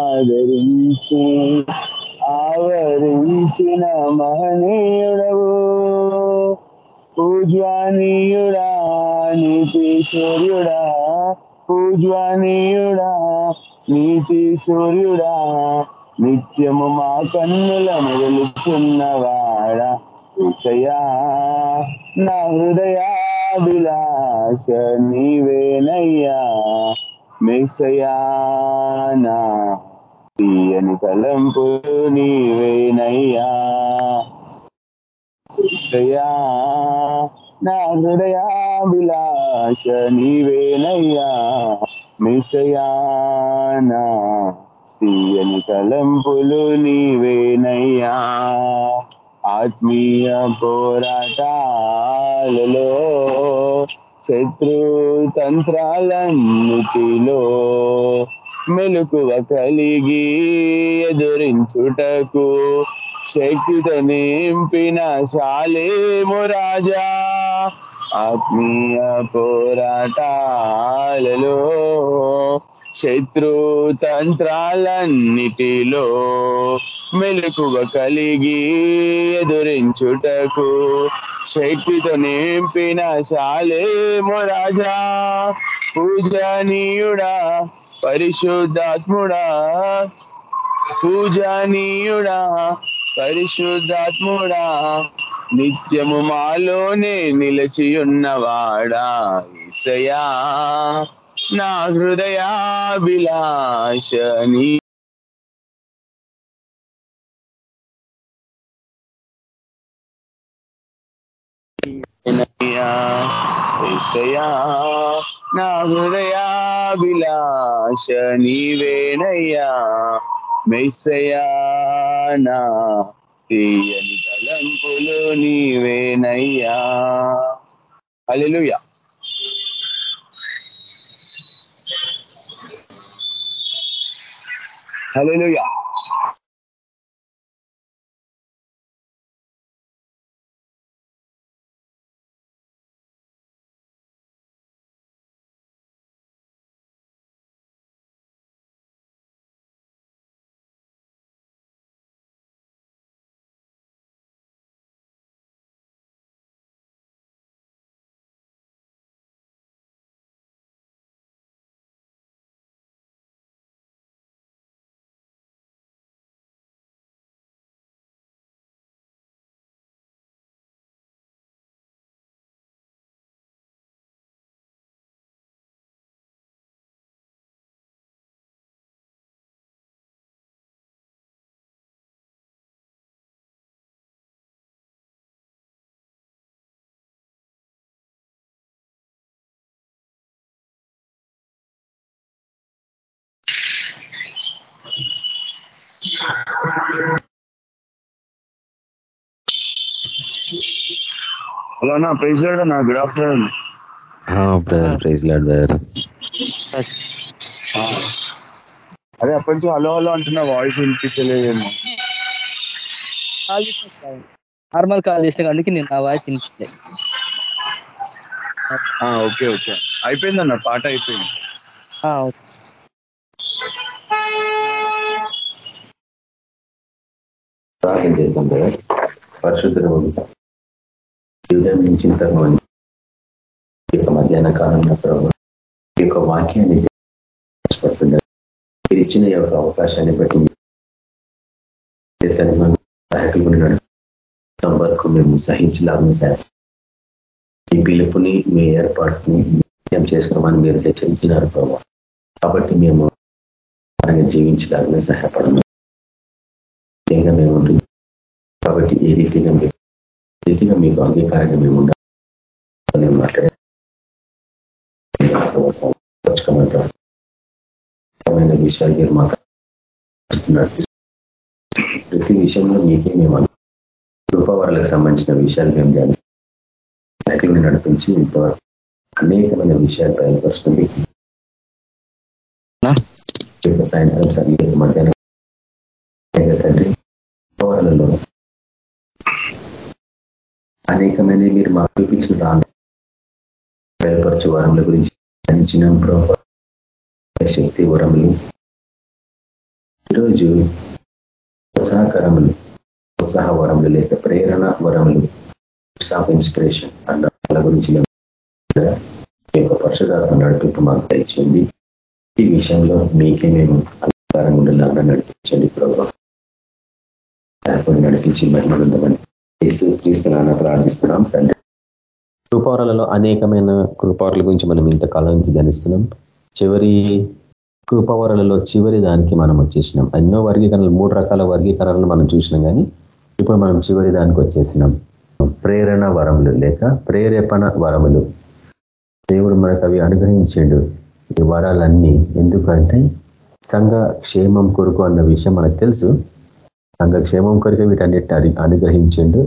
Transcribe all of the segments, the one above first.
ఆదరించి ఆవరించిన మహనీయుడవు. పూజ్వానీయుడా నీతి పూజ్వానీయుడా నీతి నిత్యము మా కన్నుల వెలుచున్నవాడా విషయా నా హృదయాభిలాష నీవేనయ్యా. మెసయానా తీయని తలంపు నీవేనయ్యా. విషయా నా హృదయాభిలాష నీవేనయ్యా. మిసయానా తీయని తలంపులు నీవేనయ్యా. ఆత్మీయ పోరాటాలలో శత్రు తంత్రాలన్నిటిలో మెలుకువ కలిగి ఎదురించుటకు శక్తితో నింపిన శాలేము రాజా. ఆత్మీయ పోరాటాలలో శత్రు తంత్రాలన్నిటిలో మెలకువ కలిగి ఎదురించుటకు శక్తితో నింపిన శాలేము రాజా. పూజనీయుడా పరిశుద్ధాత్ముడా పూజనీయుడా పరిశుద్ధాత్ముడా నిత్యము మాలోనే నిలిచి ఉన్నవాడా ఈసయా నా హృదయాభిలాషని Yeah. ఏసయా నా హృదయాభిలాష నీవేనయ్యా మెస్సయా నా తీయని తలంపులు నీవేనయ్యా హల్లెలూయా హల్లెలూయా హలో అన్న ప్రైజ్ అన్న good afternoon. Brother praise Lord brother. అదే అప్పటి నుంచి హలో హలో అంటున్నా వాయిస్ వినిపిస్తలేదేమో. నార్మల్ కాల్ చేసిన అందుకే నేను నా వాయిస్ వినిపించలే ఆ, ఓకే ఓకే. అయిపోయిందన్న పాట అయిపోయింది. ఆ, ఓకే. ప్రార్థన చేస్తాం కదా పరిశుద్ధ ఉదయం నుంచి ఇంతకు ఈ యొక్క మధ్యాహ్న కాలంలో ప్రభావ ఈ యొక్క వాక్యాన్ని మీరు ఇచ్చిన యొక్క అవకాశాన్ని బట్టి దేశాన్ని మనం సహాయకులు ఉన్నాడు వరకు మేము సహించలాగా సార్ మీ పిలుపుని మీ ఏర్పాటుని నిత్యం చేసుకోమని మీరు హెచ్చరించినారు ప్రభావ కాబట్టి మేము అలాగే జీవించలాగానే సహాయపడము. ముఖ్యంగా మేము ఉంటుంది కాబట్టి ఏ రీతిగా ఏ రీతిగా మీకు అంగీకారంగా మేము ఉండాలి నేను మాట్లాడే. విషయాలు మీరు మాకు ప్రతి విషయంలో మీకే మేము కృపావరాలకు సంబంధించిన విషయాలు మేము ధ్యానం నాయకులను నడిపించి ఇంతవరకు అనేకమైన విషయాలు బయలుపరుస్తుంది సాయంత్రం సరి మధ్యాహ్నం తండ్రి కృపావరాలలో అనేకమైన మీరు మాకు చూపించిన దాన్ని బయలుపరచు వరముల గురించి ధ్యానించిన శక్తి వరములు. ఈరోజు ఉత్సాహకరములు ఉత్సాహ వరములు లేక ప్రేరణ వరములు ఆఫ్ ఇన్స్పిరేషన్ అన్న వాళ్ళ గురించి యొక్క పరిశుధాత్మ నడిపింపు మాకు తెచ్చింది ఈ విషయంలో మీకే మేము అలంకారం ఉండాలన్నా నడిపించండి ప్రభావం నడిపించి మహిమనుందమని యేసు ప్రార్థిస్తున్నాం తండ్రి. కృపారాలలో అనేకమైన కృపారుల గురించి మనం ఇంతకాలం నుంచి ధనిస్తున్నాం చివరి కృపవరలలో చివరి దానికి మనం వచ్చేసినాం. ఎన్నో వర్గీకరణలు మూడు రకాల వర్గీకరణలు మనం చూసినాం కానీ ఇప్పుడు మనం చివరి దానికి వచ్చేసినాం. ప్రేరణ వరములు లేక ప్రేరేపణ వరములు. దేవుడు మనకు అవి అనుగ్రహించాడు. ఈ వరాలన్నీ ఎందుకంటే సంఘ క్షేమం కొరకు అన్న విషయం మనకు తెలుసు. సంఘక్షేమం కొరకే వీటన్నిటిని అనుగ్రహించిండు.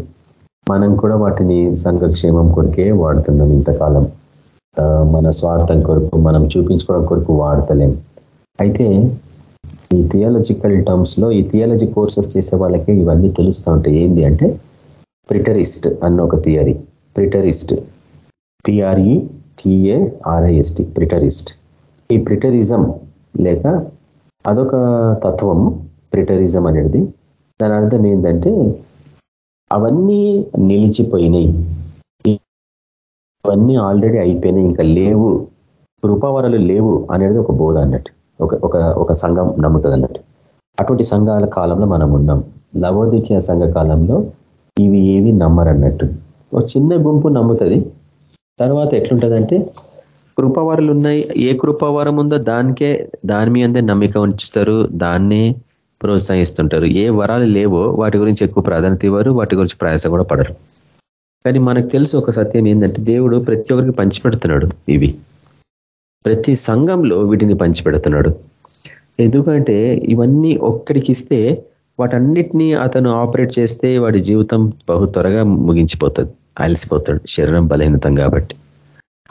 మనం కూడా వాటిని సంఘక్షేమం కొరికే వాడుతున్నాం ఇంతకాలం. మన స్వార్థం కొరకు మనం చూపించుకోవడం కొరకు వాడతలేం. అయితే ఈ థియాలజికల్ టర్మ్స్లో ఈ థియాలజీ కోర్సెస్ చేసే వాళ్ళకి ఇవన్నీ తెలుస్తూ ఉంటాయి. ఏంది అంటే ప్రిటరిస్ట్ అన్న ఒక theory. Preterist. P R E T A R I S T preterist. ఈ ప్రిటరిజం లేక అదొక తత్వం ప్రిటరిజం అనేది దాని అర్థం ఏంటంటే అవన్నీ నిలిచిపోయినాయి. అవన్నీ ఆల్రెడీ అయిపోయినాయి. ఇంకా లేవు. కృపావరాలు లేవు అనేది ఒక బోధ అన్నట్టు. ఒక ఒక ఒక సంఘం నమ్ముతుంది అన్నట్టు. అటువంటి సంఘాల కాలంలో మనం ఉన్నాం. లవోదికీయ సంఘ కాలంలో ఇవి ఏవి నమ్మరన్నట్టు ఒక చిన్న గుంపు నమ్ముతుంది. తర్వాత ఎట్లుంటుందంటే కృపావరాలు ఉన్నాయి. ఏ కృపావరం ఉందో దానికే దాని మీదే నమ్మిక ఉంచుతారు. దాన్నే ప్రోత్సహిస్తుంటారు. ఏ వరాలు లేవో వాటి గురించి ఎక్కువ ప్రాధాన్యత ఇవ్వరు వాటి గురించి ప్రయాస కూడా పడరు. కానీ మనకు తెలుసు ఒక సత్యం ఏంటంటే దేవుడు ప్రతి ఒక్కరికి పంచిపెడుతున్నాడు ఇవి. ప్రతి సంఘంలో వీటిని పంచిపెడుతున్నాడు. ఎందుకంటే ఇవన్నీ ఒక్కడికి ఇస్తే వాటన్నిటినీ అతను ఆపరేట్ చేస్తే వాడి జీవితం బహు త్వరగా ముగించిపోతుంది అలసిపోతాడు శరీరం బలహీనతం కాబట్టి.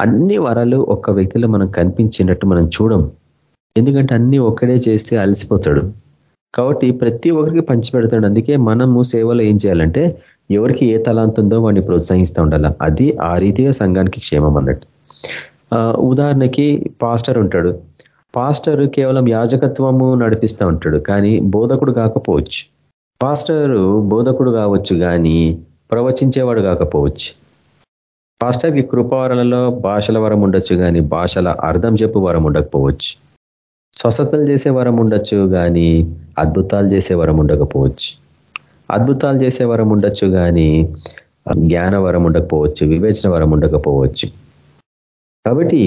అన్ని వరాలు ఒక్క వ్యక్తిలో మనం కనిపించినట్టు మనం చూడం. ఎందుకంటే అన్ని ఒక్కడే చేస్తే అలసిపోతాడు. కాబట్టి ప్రతి ఒక్కరికి పంచిపెడతాడు. అందుకే మనము సేవలో ఏం చేయాలంటే ఎవరికి ఏ తలాంత ఉందో వాడిని ప్రోత్సహిస్తూ ఉండాల. అది ఆ రీతిగా సంఘానికి క్షేమం అన్నట్టు. ఉదాహరణకి పాస్టర్ ఉంటాడు. పాస్టర్ కేవలం యాజకత్వము నడిపిస్తూ ఉంటాడు కానీ బోధకుడు కాకపోవచ్చు. పాస్టర్ బోధకుడు కావచ్చు కానీ ప్రవచించేవాడు కాకపోవచ్చు. పాస్టర్కి కృపావరాలలో భాషల వరం ఉండొచ్చు కానీ భాషల అర్థం చెప్పు వరం ఉండకపోవచ్చు. స్వస్థతలు చేసే వరం ఉండొచ్చు కానీ అద్భుతాలు చేసే వరం ఉండకపోవచ్చు. అద్భుతాలు చేసే వరం ఉండొచ్చు కానీ జ్ఞాన వరం ఉండకపోవచ్చు వివేచన వరం ఉండకపోవచ్చు. కాబట్టి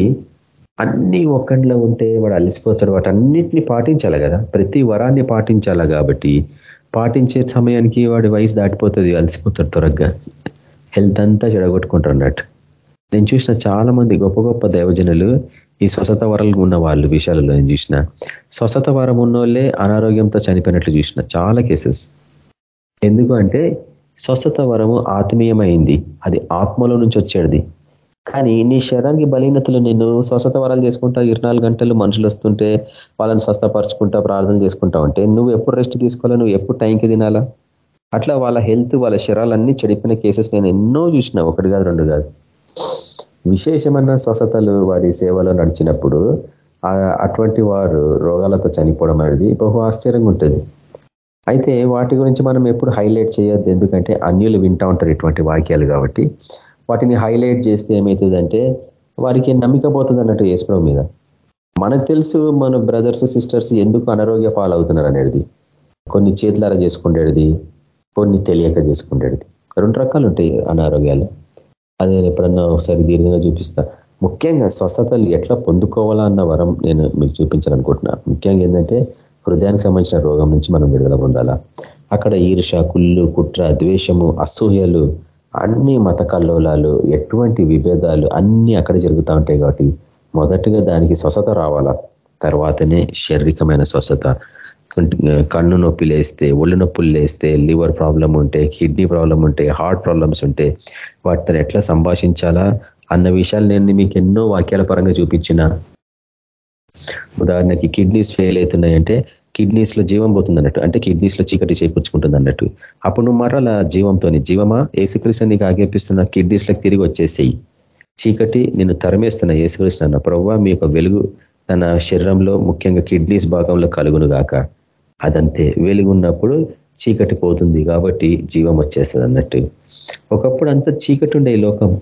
అన్ని ఒక్కడిలో ఉంటే వాడు అలసిపోతాడు. వాటి అన్నింటినీ పాటించాలి కదా. ప్రతి వరాన్ని పాటించాలి కాబట్టి పాటించే సమయానికి వాడి వయసు దాటిపోతుంది అలసిపోతాడు త్వరగా. హెల్త్ అంతా చెడగొట్టుకుంటారు అన్నట్టు. నేను చూసిన చాలా మంది గొప్ప గొప్ప దైవజనులు ఈ స్వస్థత వరాలు ఉన్న వాళ్ళు విషయాలలో నేను చూసిన స్వస్థత వరం ఉన్నోళ్ళే అనారోగ్యంతో చనిపోయినట్లు చూసిన చాలా కేసెస్. ఎందుకు అంటే స్వస్థత వరము ఆత్మీయమైంది. అది ఆత్మలో నుంచి వచ్చేది. కానీ నీ శరీరానికి బలీనతలు నేను స్వస్థత వరాలు చేసుకుంటా ఇరవై గంటలు మనుషులు వస్తుంటే వాళ్ళని స్వస్థపరచుకుంటా ప్రార్థన చేసుకుంటా ఉంటే నువ్వు ఎప్పుడు రెస్ట్ తీసుకోవాలా? నువ్వు ఎప్పుడు టైంకి తినాలా? అట్లా వాళ్ళ హెల్త్ వాళ్ళ శరీరాలన్నీ చెడిపోయిన కేసెస్ నేను ఎన్నో చూసిన ఒకటి కాదు రెండు కాదు. విశేషమైన స్వస్థతలు వారి సేవలో నడిచినప్పుడు అటువంటి వారు రోగాలతో చనిపోవడం అనేది బహు ఆశ్చర్యంగా ఉంటుంది. అయితే వాటి గురించి మనం ఎప్పుడు హైలైట్ చేయొద్దు. ఎందుకంటే అన్యులు వింటూ ఉంటారు ఇటువంటి వాక్యాలు కాబట్టి. వాటిని హైలైట్ చేస్తే ఏమవుతుందంటే వారికి నమ్మిక పోతుంది అన్నట్టు వేసుకోవడం మీద. మనకు తెలుసు మన బ్రదర్స్ సిస్టర్స్ ఎందుకు అనారోగ్య పాలవుతున్నారు అనేది. కొన్ని చేతులారా చేసుకుండేది కొన్ని తెలియక చేసుకుండేది. రెండు రకాలు ఉంటాయి అనారోగ్యాలు. అది నేను ఎప్పుడన్నా ఒకసారి దీర్ఘంగా చూపిస్తా. ముఖ్యంగా స్వస్థతలు ఎట్లా పొందుకోవాలా అన్న వరం నేను మీకు చూపించాలనుకుంటున్నా. ముఖ్యంగా ఏంటంటే హృదయానికి సంబంధించిన రోగం నుంచి మనం విడుదల పొందాలా? అక్కడ ఈర్ష కుళ్ళు కుట్ర ద్వేషము అసూయలు అన్ని మత కల్లోలాలు ఎటువంటి విభేదాలు అన్ని అక్కడ జరుగుతూ ఉంటాయి కాబట్టి మొదటిగా దానికి స్వస్థత రావాలా? తర్వాతనే శారీరకమైన స్వస్థత. కన్ను నొప్పి లేస్తే ఒళ్ళు నొప్పులు లేస్తే లివర్ ప్రాబ్లం ఉంటే కిడ్నీ ప్రాబ్లం ఉంటే హార్ట్ ప్రాబ్లమ్స్ ఉంటే వాటితో ఎట్లా సంభాషించాలా అన్న విషయాలు నేను మీకు ఎన్నో వాక్యాల పరంగా చూపించిన. ఉదాహరణకి కిడ్నీస్ ఫెయిల్ అవుతున్నాయంటే కిడ్నీస్లో జీవం పోతుంది అన్నట్టు అంటే కిడ్నీస్లో చీకటి చేకూర్చుకుంటుంది అన్నట్టు అప్పుడు నువ్వు మరల జీవంతో జీవమా? ఏసుకృష్ణ నీకు ఆజ్ఞాపిస్తున్న కిడ్నీస్లకు తిరిగి వచ్చేసేయి. చీకటి నేను తరమేస్తున్న ఏసుకృష్ణ అన్న ప్రవ్వ మీ యొక్క వెలుగు తన శరీరంలో ముఖ్యంగా కిడ్నీస్ భాగంలో కలుగును గాక అదంతే వెలుగున్నప్పుడు చీకటి పోతుంది కాబట్టి జీవం వచ్చేస్తుంది అన్నట్టు ఒకప్పుడు అంత చీకటి ఉండే ఈ లోకం.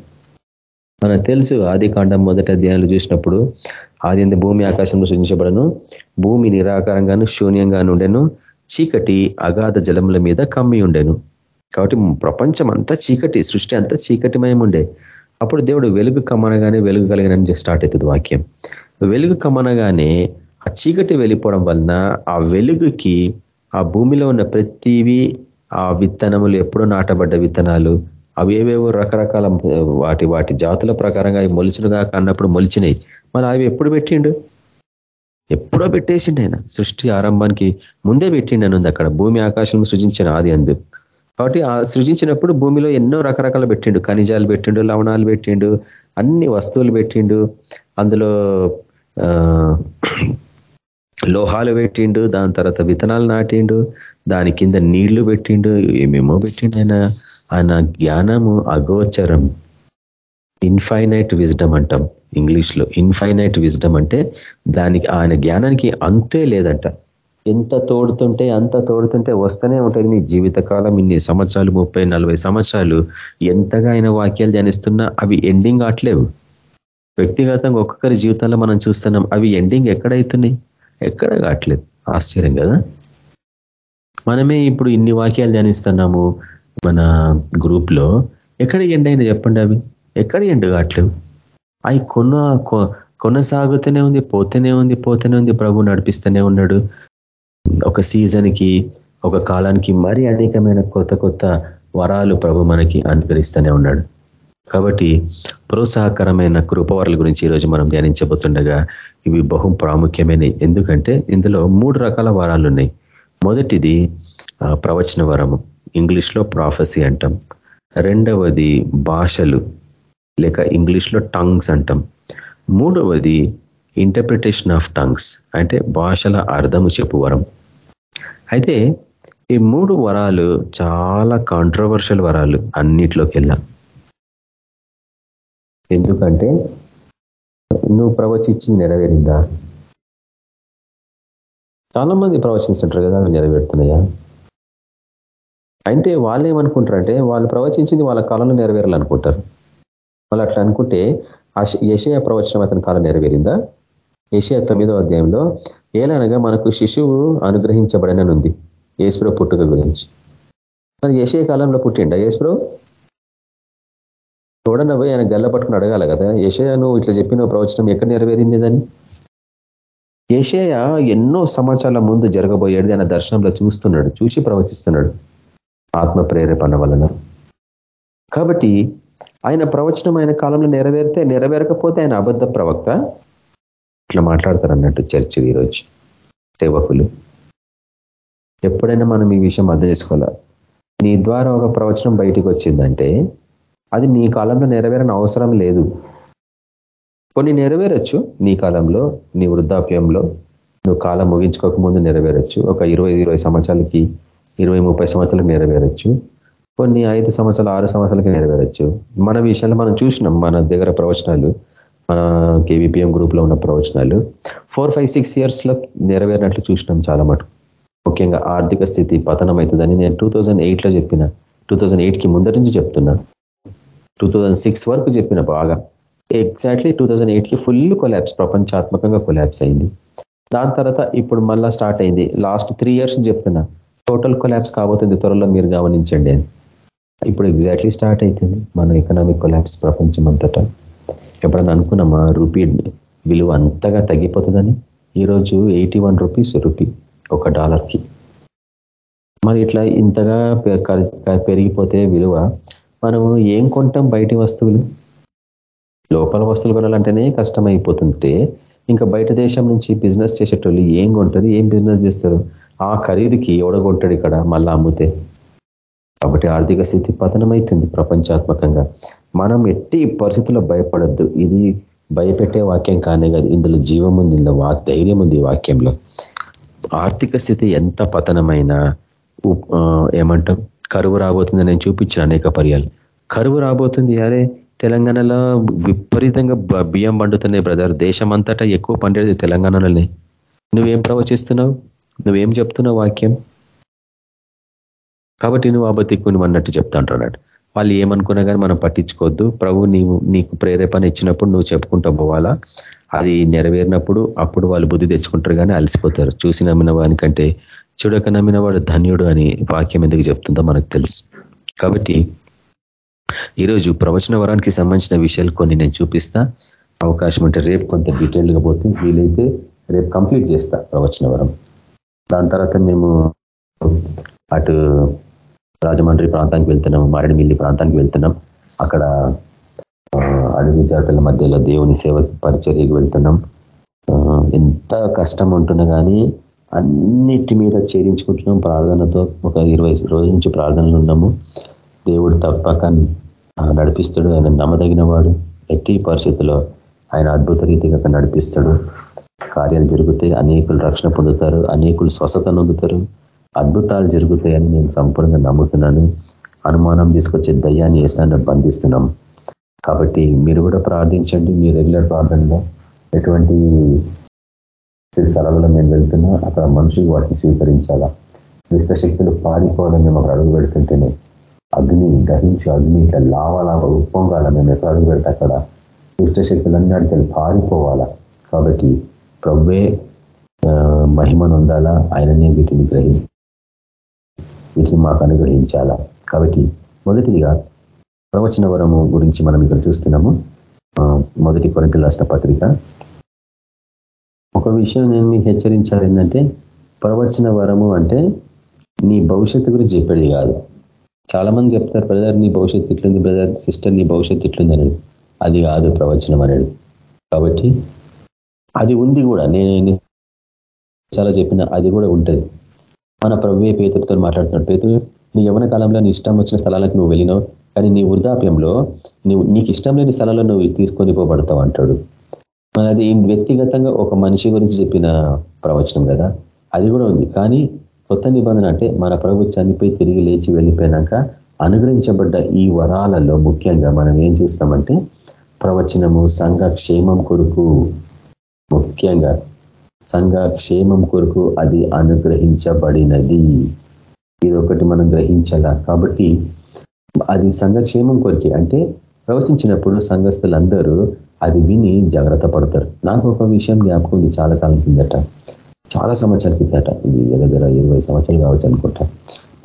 మనకు తెలుసు ఆది కాండం మొదట అధ్యాయాలు చూసినప్పుడు ఆది భూమి ఆకాశంలో సృజించబడను భూమి నిరాకారంగాను శూన్యంగాను ఉండెను చీకటి అగాధ జలముల మీద కమ్మి ఉండెను. కాబట్టి ప్రపంచం అంతా చీకటి సృష్టి అంతా చీకటిమయం ఉండే అప్పుడు దేవుడు వెలుగు కమ్మనగానే వెలుగు కలిగిన స్టార్ట్ అవుతుంది వాక్యం. వెలుగు కమ్మనగానే ఆ చీకటి వెళ్ళిపోవడం వలన ఆ వెలుగుకి ఆ భూమిలో ఉన్న ప్రతివి ఆ విత్తనములు ఎప్పుడో నాటబడ్డ విత్తనాలు అవి ఏవేవో రకరకాల వాటి వాటి జాతుల ప్రకారంగా అవి మొలిచినగా కన్నప్పుడు మొలిచినాయి. మరి అవి ఎప్పుడు పెట్టిండు? ఎప్పుడో పెట్టేసిండు ఆయన. సృష్టి ఆరంభానికి ముందే పెట్టిండు ఉంది అక్కడ. భూమి ఆకాశం సృజించిన ఆది అందు. కాబట్టి ఆ సృజించినప్పుడు భూమిలో ఎన్నో రకరకాల పెట్టిండు. ఖనిజాలు పెట్టిండు లవణాలు పెట్టిండు అన్ని వస్తువులు పెట్టిండు. అందులో లోహాలు పెట్టిండు దాని తర్వాత విత్తనాలు నాటిండు దాని కింద నీళ్ళు పెట్టిండు ఏమేమో పెట్టిండు ఆయన. ఆయన జ్ఞానము అగోచరం. ఇన్ఫైనైట్ విజ్డమ్ అంటాం ఇంగ్లీష్లో. ఇన్ఫైనైట్ విజ్డమ్ అంటే దానికి ఆయన జ్ఞానానికి అంతే లేదంట. ఎంత తోడుతుంటే అంత తోడుతుంటే వస్తూనే ఉంటుంది నీ జీవితకాలం ఇన్ని సంవత్సరాలు ముప్పై నలభై సంవత్సరాలు. ఎంతగా ఆయన వాక్యాలు ధ్యానిస్తున్నా అవి ఎండింగ్ కావట్లేవు. వ్యక్తిగతంగా ఒక్కొక్కరి జీవితంలో మనం చూస్తున్నాం అవి ఎండింగ్ ఎక్కడైతున్నాయి? ఎక్కడ కావట్లేదు. ఆశ్చర్యం కదా? మనమే ఇప్పుడు ఇన్ని వాక్యాలు ధ్యానిస్తున్నాము మన గ్రూప్లో. ఎక్కడ ఎండ్ అయినా చెప్పండి అవి? ఎక్కడ ఎండు కావట్లేవు అవి కొన్న కొనసాగుతూనే ఉంది పోతూనే ఉంది పోతూనే ఉంది ప్రభు నడిపిస్తూనే ఉన్నాడు. ఒక సీజన్కి ఒక కాలానికి మరీ అనేకమైన కొత్త కొత్త వరాలు ప్రభు మనకి అనుగ్రహిస్తూనే ఉన్నాడు. కాబట్టి ప్రోత్సాహకరమైన కృపవరల గురించి ఈరోజు మనం ధ్యానించబోతుండగా ఇవి బహు ప్రాముఖ్యమైనవి. ఎందుకంటే ఇందులో మూడు రకాల వరాలు ఉన్నాయి. మొదటిది ప్రవచన వరము. ఇంగ్లీష్లో ప్రాఫెసీ అంటాం. రెండవది భాషలు లేక ఇంగ్లీష్లో టంగ్స్ అంటాం. మూడవది ఇంటర్ప్రిటేషన్ ఆఫ్ టంగ్స్ అంటే భాషల అర్థము చెప్పు వరం. అయితే ఈ మూడు వరాలు చాలా కాంట్రవర్షియల్ వరాలు. అన్నిటిలోకెళ్ళా ఎందుకంటే నువ్వు ప్రవచించింది నెరవేరిందా? చాలా మంది ప్రవచిస్తుంటారు కదా నెరవేరుతున్నాయా? అంటే వాళ్ళు ఏమనుకుంటారంటే వాళ్ళు ప్రవచించింది వాళ్ళ కాలంలో నెరవేరాలనుకుంటారు. వాళ్ళు అట్లా అనుకుంటే ఆ యశయ ప్రవచనం అతని కాలం నెరవేరిందా? ఏషియా తొమ్మిదో అధ్యాయంలో ఏలనగా మనకు శిశువు అనుగ్రహించబడననుంది ఏసుప్రో పుట్టుక గురించి. మరి యషయ కాలంలో పుట్టిండ ఏసుప్రో చూడండి పోయి ఆయన గల్ల పట్టుకుని అడగాల కదా ఏషయ నువ్వు ఇట్లా చెప్పిన ప్రవచనం ఎక్కడ నెరవేరింది దాన్ని? ఏషయ ఎన్నో సమాచారాల ముందు జరగబోయేది ఆయన దర్శనంలో చూస్తున్నాడు చూసి ప్రవచిస్తున్నాడు ఆత్మ ప్రేరేపణ వలన. కాబట్టి ఆయన ప్రవచనం ఆయన కాలంలో నెరవేరితే నెరవేరకపోతే ఆయన అబద్ధ ప్రవక్త? ఇట్లా మాట్లాడతారు అన్నట్టు చర్చ ఈరోజు సేవకులు. ఎప్పుడైనా మనం ఈ విషయం అర్థం చేసుకోవాలా? నీ ద్వారా ఒక ప్రవచనం బయటికి వచ్చిందంటే అది నీ కాలంలో నెరవేరని అవసరం లేదు. కొన్ని నెరవేరొచ్చు నీ కాలంలో నీ వృద్ధాప్యంలో. నువ్వు కాలం ముగించుకోక ముందు నెరవేరొచ్చు. ఒక ఇరవై ఇరవై సంవత్సరాలకి ఇరవై ముప్పై సంవత్సరాలకు నెరవేరొచ్చు. కొన్ని ఐదు సంవత్సరాలు ఆరు సంవత్సరాలకి నెరవేరొచ్చు. మన విషయాలు మనం చూసినాం మన దగ్గర ప్రవచనాలు మన కేవీపీఎం గ్రూప్లో ఉన్న ప్రవచనాలు. ఫోర్ ఫైవ్ సిక్స్ ఇయర్స్లో నెరవేరినట్లు చూసినాం చాలా మటు ముఖ్యంగా ఆర్థిక స్థితి పతనం అవుతుందని నేను టూ థౌజండ్ ఎయిట్లో చెప్పిన. టూ థౌజండ్కి ముందరి నుంచి చెప్తున్నా. టూ వరకు చెప్పిన బాగా ఎగ్జాక్ట్లీ టూ కి ఫుల్ కొలాబ్స్ ప్రపంచాత్మకంగా కొలాబ్స్ అయింది. దాని తర్వాత ఇప్పుడు మళ్ళా స్టార్ట్ అయింది. లాస్ట్ త్రీ ఇయర్స్ చెప్తున్నా. టోటల్ కొలాబ్స్ కాబోతుంది. త్వరలో మీరు గమనించండి అని. ఇప్పుడు ఎగ్జాక్ట్లీ స్టార్ట్ అవుతుంది మన ఎకనామిక్ కొలాబ్స్ ప్రపంచం అంతటా. ఎప్పుడన్నా అనుకున్నామా? రూపీ విలువ అంతగా తగ్గిపోతుందని. ఈరోజు ఎయిటీ వన్ రూపీస్ రూపీ ఒక డాలర్కి మరి ఇట్లా ఇంతగా పెరిగిపోతే విలువ మనము ఏం కొంటాం బయటి వస్తువులు? లోపల వస్తువులు కొనాలంటేనే కష్టమైపోతుంటే ఇంకా బయట దేశం నుంచి బిజినెస్ చేసేటోళ్ళు ఏం కొంటారు? ఏం బిజినెస్ చేస్తారు? ఆ ఖరీదుకి ఎవడగొంటాడు ఇక్కడ మళ్ళా అమ్ముతే. కాబట్టి ఆర్థిక స్థితి పతనమవుతుంది ప్రపంచాత్మకంగా. మనం ఎట్టి పరిస్థితుల్లో భయపడద్దు. ఇది భయపెట్టే వాక్యం కానే కాదు. ఇందులో జీవం ఉంది ఇందులో ధైర్యం ఉంది వాక్యంలో. ఆర్థిక స్థితి ఎంత పతనమైనా ఏమంటాం? కరువు రాబోతుంది నేను చూపించిన అనేక పర్యాలు. కరువు రాబోతుంది అరే తెలంగాణలో విపరీతంగా బియ్యం పండుతున్నాయి బ్రదర్ దేశం అంతటా ఎక్కువ పండేది తెలంగాణలోనే. నువ్వేం ప్రవచిస్తున్నావు? నువ్వేం చెప్తున్నావు వాక్యం? కాబట్టి నువ్వు అబద్ధిక్కుని అన్నట్టు చెప్తా అంటున్నాడు వాళ్ళు ఏమనుకున్నా కానీ మనం పట్టించుకోవద్దు. ప్రభు నీవు నీకు ప్రేరేపణ ఇచ్చినప్పుడు నువ్వు చెప్పుకుంటూ పోవాలా? అది నెరవేరినప్పుడు అప్పుడు వాళ్ళు బుద్ధి తెచ్చుకుంటారు కానీ అలసిపోతారు. చూసి నమ్మిన వానికంటే చూడక నమ్మిన వాడు ధన్యుడు అని వాక్యం ఎందుకు చెప్తుందో మనకు తెలుసు. కాబట్టి ఈరోజు ప్రవచన వరానికి సంబంధించిన విషయాలు కొన్ని నేను చూపిస్తా. అవకాశం ఉంటే రేపు కొంత డీటెయిల్గా పోతే వీలైతే రేపు కంప్లీట్ చేస్తా ప్రవచన వరం. దాని తర్వాత మేము అటు రాజమండ్రి ప్రాంతానికి వెళ్తున్నాం మారేడుమిల్లి ప్రాంతానికి వెళ్తున్నాం. అక్కడ అడవి జాతుల మధ్యలో దేవుని సేవ పరిచర్యకు వెళ్తున్నాం. ఎంత కష్టం ఉంటున్నా కానీ అన్నిటి మీద ఛేదించుకుంటున్నాం. ప్రార్థనతో ఒక ఇరవై రోజుల నుంచి ప్రార్థనలు ఉన్నాము. దేవుడు తప్పక నడిపిస్తాడు. ఆయన నమ్మదగిన వాడు ఎట్టి పరిస్థితుల్లో ఆయన అద్భుత రీతిగా నడిపిస్తాడు. కార్యాలు జరుగుతాయి. అనేకులు రక్షణ పొందుతారు. అనేకులు స్వస్థత నొందుతారు. అద్భుతాలు జరుగుతాయని నేను సంపూర్ణంగా నమ్ముతున్నాను. అనుమానం తీసుకొచ్చే దయ్యాన్ని వేసినా బంధిస్తున్నాం. కాబట్టి మీరు కూడా ప్రార్థించండి. మీ రెగ్యులర్ ప్రార్థనలో ఎటువంటి స్థలాలలో మేము వెళ్తున్నా అక్కడ మనుషులు వాటిని స్వీకరించాలా? దుష్ట శక్తులు పారిపోవాలని మేము అక్కడ అడుగు పెడుతుంటేనే. అగ్ని గ్రహించు అగ్ని ఇట్లా లావా ఉప్పొంగాల? మేము ఎక్కడ అడుగు పెడితే అక్కడ? క్రిస్త శక్తులన్నీ అడిగి పారిపోవాలా? కాబట్టి ప్రవ్వే మహిమను ఉందాలా ఆయననే వీటిని గ్రహి వీటిని మాకు అనుగ్రహించాలా? కాబట్టి మొదటిదిగా ప్రవచన వరము గురించి మనం ఇక్కడ చూస్తున్నాము. మొదటి కొరింత రాసిన పత్రిక ఒక విషయం నేను మీకు హెచ్చరించాలి ఏంటంటే ప్రవచన వరము అంటే నీ భవిష్యత్తు గురించి చెప్పేది కాదు. చాలా మంది చెప్తారు బ్రదర్ నీ భవిష్యత్తు ఇట్లుంది బ్రదర్ సిస్టర్ నీ భవిష్యత్తు ఇట్లుంది అనేది అది కాదు ప్రవచనం అనేది. కాబట్టి అది ఉంది కూడా. నేను చాలా చెప్పిన అది కూడా ఉంటుంది. మన ప్రభువే పేతుడితో మాట్లాడుతున్నాడు. పేతుడు నీ యవన కాలంలో నీ ఇష్టం వచ్చిన స్థలాలకు నువ్వు వెళ్ళినావు. కానీ నీ వృద్ధాప్యంలో నువ్వు నీకు ఇష్టం లేని స్థలంలో నువ్వు తీసుకొని పోబడతావు అంటాడు. మన అది వ్యక్తిగతంగా ఒక మనిషి గురించి చెప్పిన ప్రవచనం కదా? అది కూడా ఉంది. కానీ కొత్త నిబంధన అంటే మన ప్రభు చనిపోయి తిరిగి లేచి వెళ్ళిపోయినాక అనుగ్రహించబడ్డ ఈ వరాలలో ముఖ్యంగా మనం ఏం చూస్తామంటే ప్రవచనము సంఘ క్షేమం కొరకు. ముఖ్యంగా సంఘ క్షేమం కొరకు అది అనుగ్రహించబడినది. ఇది ఒకటి మనం గ్రహించాల? కాబట్టి అది సంఘక్షేమం కొరికి. అంటే ప్రవచించినప్పుడు సంఘస్థులందరూ అది విని జాగ్రత్త పడతారు. నాకు ఒక విషయం జ్ఞాపకం ఉంది చాలా కాలం కిందట. చాలా సంవత్సరాల కిందట ఇది దగ్గర ఇరవై సంవత్సరాలు కావచ్చు అనుకుంటా.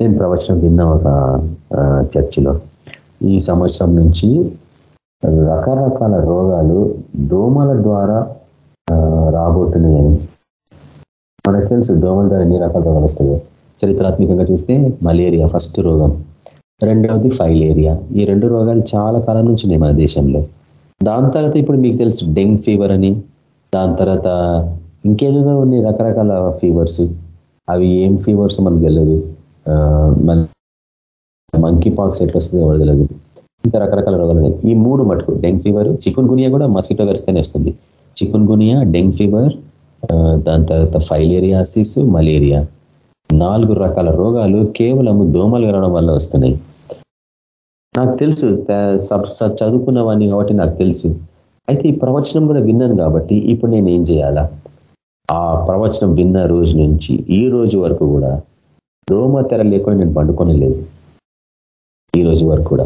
నేను ప్రవచనం విన్నా ఒక చర్చిలో. ఈ సంవత్సరం నుంచి రకరకాల రోగాలు దోమల ద్వారా రాబోతున్నాయని. మనకు తెలుసు దోమల ద్వారా ఎన్ని రకాల రోగాలు వస్తాయో. చరిత్రాత్మకంగా చూస్తే మలేరియా ఫస్ట్ రోగం. రెండవది ఫైలేరియా. ఈ రెండు రోగాలు చాలా కాలం నుంచి ఉన్నాయి మన దేశంలో. దాని తర్వాత ఇప్పుడు మీకు తెలుసు డెంగ్ ఫీవర్ అని. దాని తర్వాత ఇంకేదో ఉన్నాయి రకరకాల ఫీవర్స్. అవి ఏం ఫీవర్స్ మనకు తెలియదు మంకీ పాక్స్ ఎట్లా వస్తుంది ఎవరు తెలియదు ఇంకా రకరకాల రోగాలు ఉన్నాయి. ఈ మూడు మటుకు డెంగ్ ఫీవర్ చికెన్ గునియా కూడా మస్కిటో గరిస్తేనే వస్తుంది. చికెన్ గునియా డెంగ్ ఫీవర్ దాని తర్వాత ఫైలేరియాసిస్ మలేరియా. నాలుగు రకాల రోగాలు కేవలము దోమలు కలవడం వల్ల వస్తున్నాయి. నాకు తెలుసు చదువుకున్నవాడిని కాబట్టి నాకు తెలుసు. అయితే ఈ ప్రవచనం కూడా విన్నాను కాబట్టి ఇప్పుడు నేను ఏం చేయాలా? ఆ ప్రవచనం విన్న రోజు నుంచి ఈ రోజు వరకు కూడా దోమ తెర లేకుండా నేను పండుకొని లేదు ఈ రోజు వరకు కూడా.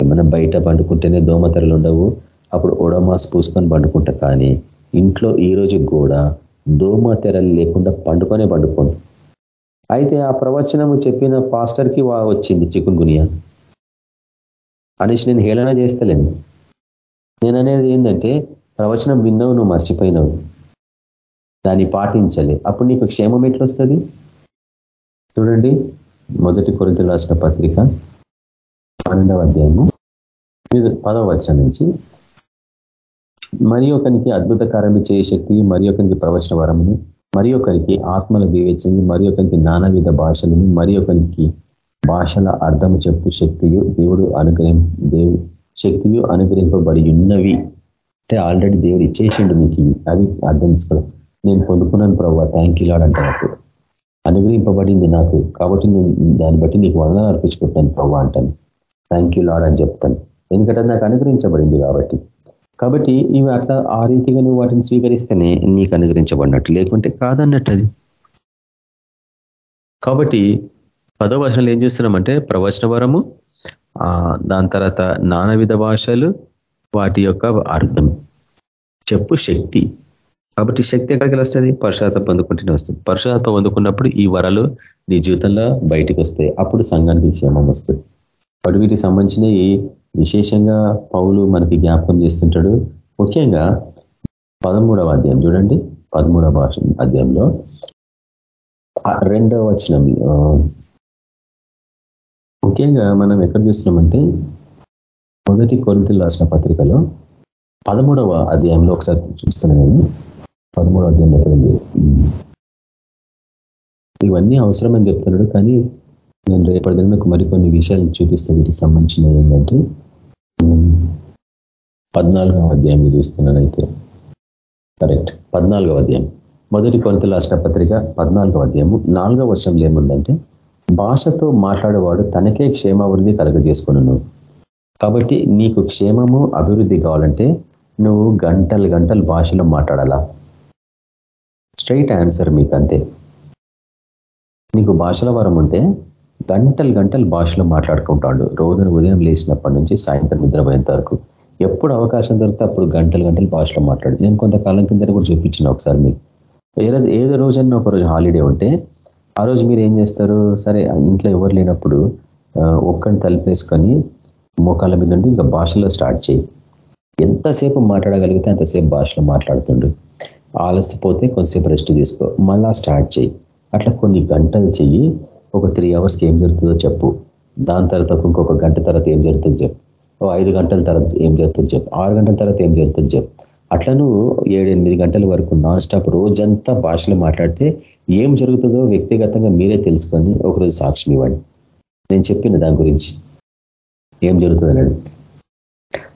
ఏమైనా బయట పండుకుంటేనే దోమ తెరలు ఉండవు. అప్పుడు ఒడమాస్ పూసుకొని పండుకుంటా కానీ ఇంట్లో ఈ రోజు కూడా దోమ తెరలు లేకుండా పండుకొనే పండుకోండి అయితే ఆ ప్రవచనము చెప్పిన పాస్టర్కి వచ్చింది చికున్ గునియా. అనేసి నేను హేళన చేస్తలేను నేను అనేది ఏంటంటే ప్రవచనం విన్నావు నువ్వు మర్చిపోయినావు. దాన్ని పాటించాలి. అప్పుడు నీకు క్షేమం ఎట్లొస్తుంది? చూడండి మొదటి కొరింతలు రాసిన పత్రిక పన్నెండవ అధ్యాయము పదవ వర్షం నుంచి. మరి ఒకరికి అద్భుత కార్యము చేయ శక్తి మరి ఒకరికి ప్రవచన వరమును మరి ఒకరికి ఆత్మల వివేచన మరి ఒకరికి నానావిధ భాషలను మరి ఒకరికి భాషల అర్థము చెప్పు శక్తియు దేవుడు అనుగ్రహం దేవుడు శక్తియు అనుగ్రహింపబడి ఉన్నవి. అంటే ఆల్రెడీ దేవుడు ఇచ్చేసిండు మీకు అది అర్థం తీసుకోవడం నేను పొందుకున్నాను ప్రభావ థ్యాంక్ యూ లాడ్ అంటాను అనుగ్రహింపబడింది నాకు. కాబట్టి నేను దాన్ని బట్టి నీకు వందనాలు అర్పించుకుంటాను ప్రభావ అంటాను. థ్యాంక్ యూ లాడ్ అని చెప్తాను. ఎందుకంటే నాకు అనుగ్రహించబడింది కాబట్టి. కాబట్టి ఇవి అట్లా ఆ రీతిగా నువ్వు వాటిని స్వీకరిస్తేనే నీకు అనుగ్రహించబడినట్టు. లేకుంటే కాదన్నట్టు అది. కాబట్టి పదో వచనంలో ఏం చేస్తున్నామంటే ప్రవచన వరము దాని తర్వాత నానావిధ భాషలు వాటి యొక్క అర్థం. చెప్పు శక్తి. కాబట్టి శక్తి ఎక్కడికి వస్తుంది? పరుషాత్మ పొందుకుంటేనే వస్తుంది. పరుషాత్మ పొందుకున్నప్పుడు ఈ వరలు నీ జీవితంలో బయటికి వస్తాయి. అప్పుడు సంఘానికి క్షేమం వస్తుంది. వాటి వీటికి సంబంధించినవి విశేషంగా పౌలు మనకి జ్ఞాపకం చేస్తుంటాడు? ముఖ్యంగా పదమూడవ అధ్యాయం చూడండి. పదమూడవ భాష అధ్యాయంలో రెండవ వచనం ముఖ్యంగా మనం ఎక్కడ చూస్తున్నామంటే మొదటి కొరితలు రాసిన పత్రికలో పదమూడవ అధ్యాయంలో ఒకసారి చూస్తున్నాను నేను. పదమూడవ అధ్యాయం ఎక్కడుంది ఇవన్నీ అవసరమని చెప్తున్నాడు కానీ నేను రేపటి దినకు మరికొన్ని విషయాలు చూపిస్తే వీటికి సంబంధించిన ఏంటంటే పద్నాలుగవ అధ్యాయం చూస్తున్నాను అయితే. కరెక్ట్. పద్నాలుగవ అధ్యాయం. మొదటి కొరత రాసిన పత్రిక పద్నాలుగవ అధ్యాయము. నాలుగవ వర్షంలో ఏముందంటే భాషతో మాట్లాడేవాడు తనకే క్షేమాభివృద్ధి కలుగజేసుకును కాబట్టి నీకు క్షేమము అభివృద్ధి కావాలంటే నువ్వు గంటలు గంటలు భాషలో మాట్లాడాలా? స్ట్రైట్ ఆన్సర్ మీకు అంతే నీకు భాషల వరం ఉంటే గంటలు గంటలు భాషలో మాట్లాడుకుంటాడు. రోజున ఉదయం లేచినప్పటి నుంచి సాయంత్రం నిద్రపోయేంత వరకు. ఎప్పుడు అవకాశం దొరికితే అప్పుడు గంటలు గంటలు భాషలో మాట్లాడు. నేను కొంతకాలం కింద కూడా చూపించిన ఒకసారి మీకు. ఏ రోజు ఏదో రోజన్నా ఒక రోజు హాలిడే ఉంటే ఆ రోజు మీరు ఏం చేస్తారు? సరే ఇంట్లో ఎవరు లేనప్పుడు ఒక్కడిని తలిపేసుకొని మోకాల మీద ఉండి ఇంకా భాషలో స్టార్ట్ చేయి. ఎంతసేపు మాట్లాడగలిగితే అంతసేపు భాషలో మాట్లాడుతుండు. ఆలస్యపోతే కొంతసేపు రెస్ట్ తీసుకో. మళ్ళా స్టార్ట్ చేయి. అట్లా కొన్ని గంటలు చెయ్యి. ఒక త్రీ అవర్స్కి ఏం జరుగుతుందో చెప్పు. దాని తర్వాత ఇంకొక గంట తర్వాత ఏం జరుగుతుందో చెప్పు. ఓ ఐదు గంటల తర్వాత ఏం జరుగుతుందో చెప్పు. ఆరు గంటల తర్వాత ఏం జరుగుతుందో చెప్పు. అట్లా నువ్వు ఏడెనిమిది గంటల వరకు నాన్ స్టాప్ రోజంతా భాషలో మాట్లాడితే ఏం జరుగుతుందో వ్యక్తిగతంగా మీరే తెలుసుకొని ఒకరోజు సాక్ష్యం ఇవ్వండి. నేను చెప్పిన దాని గురించి. ఏం జరుగుతుంది అన్నాడు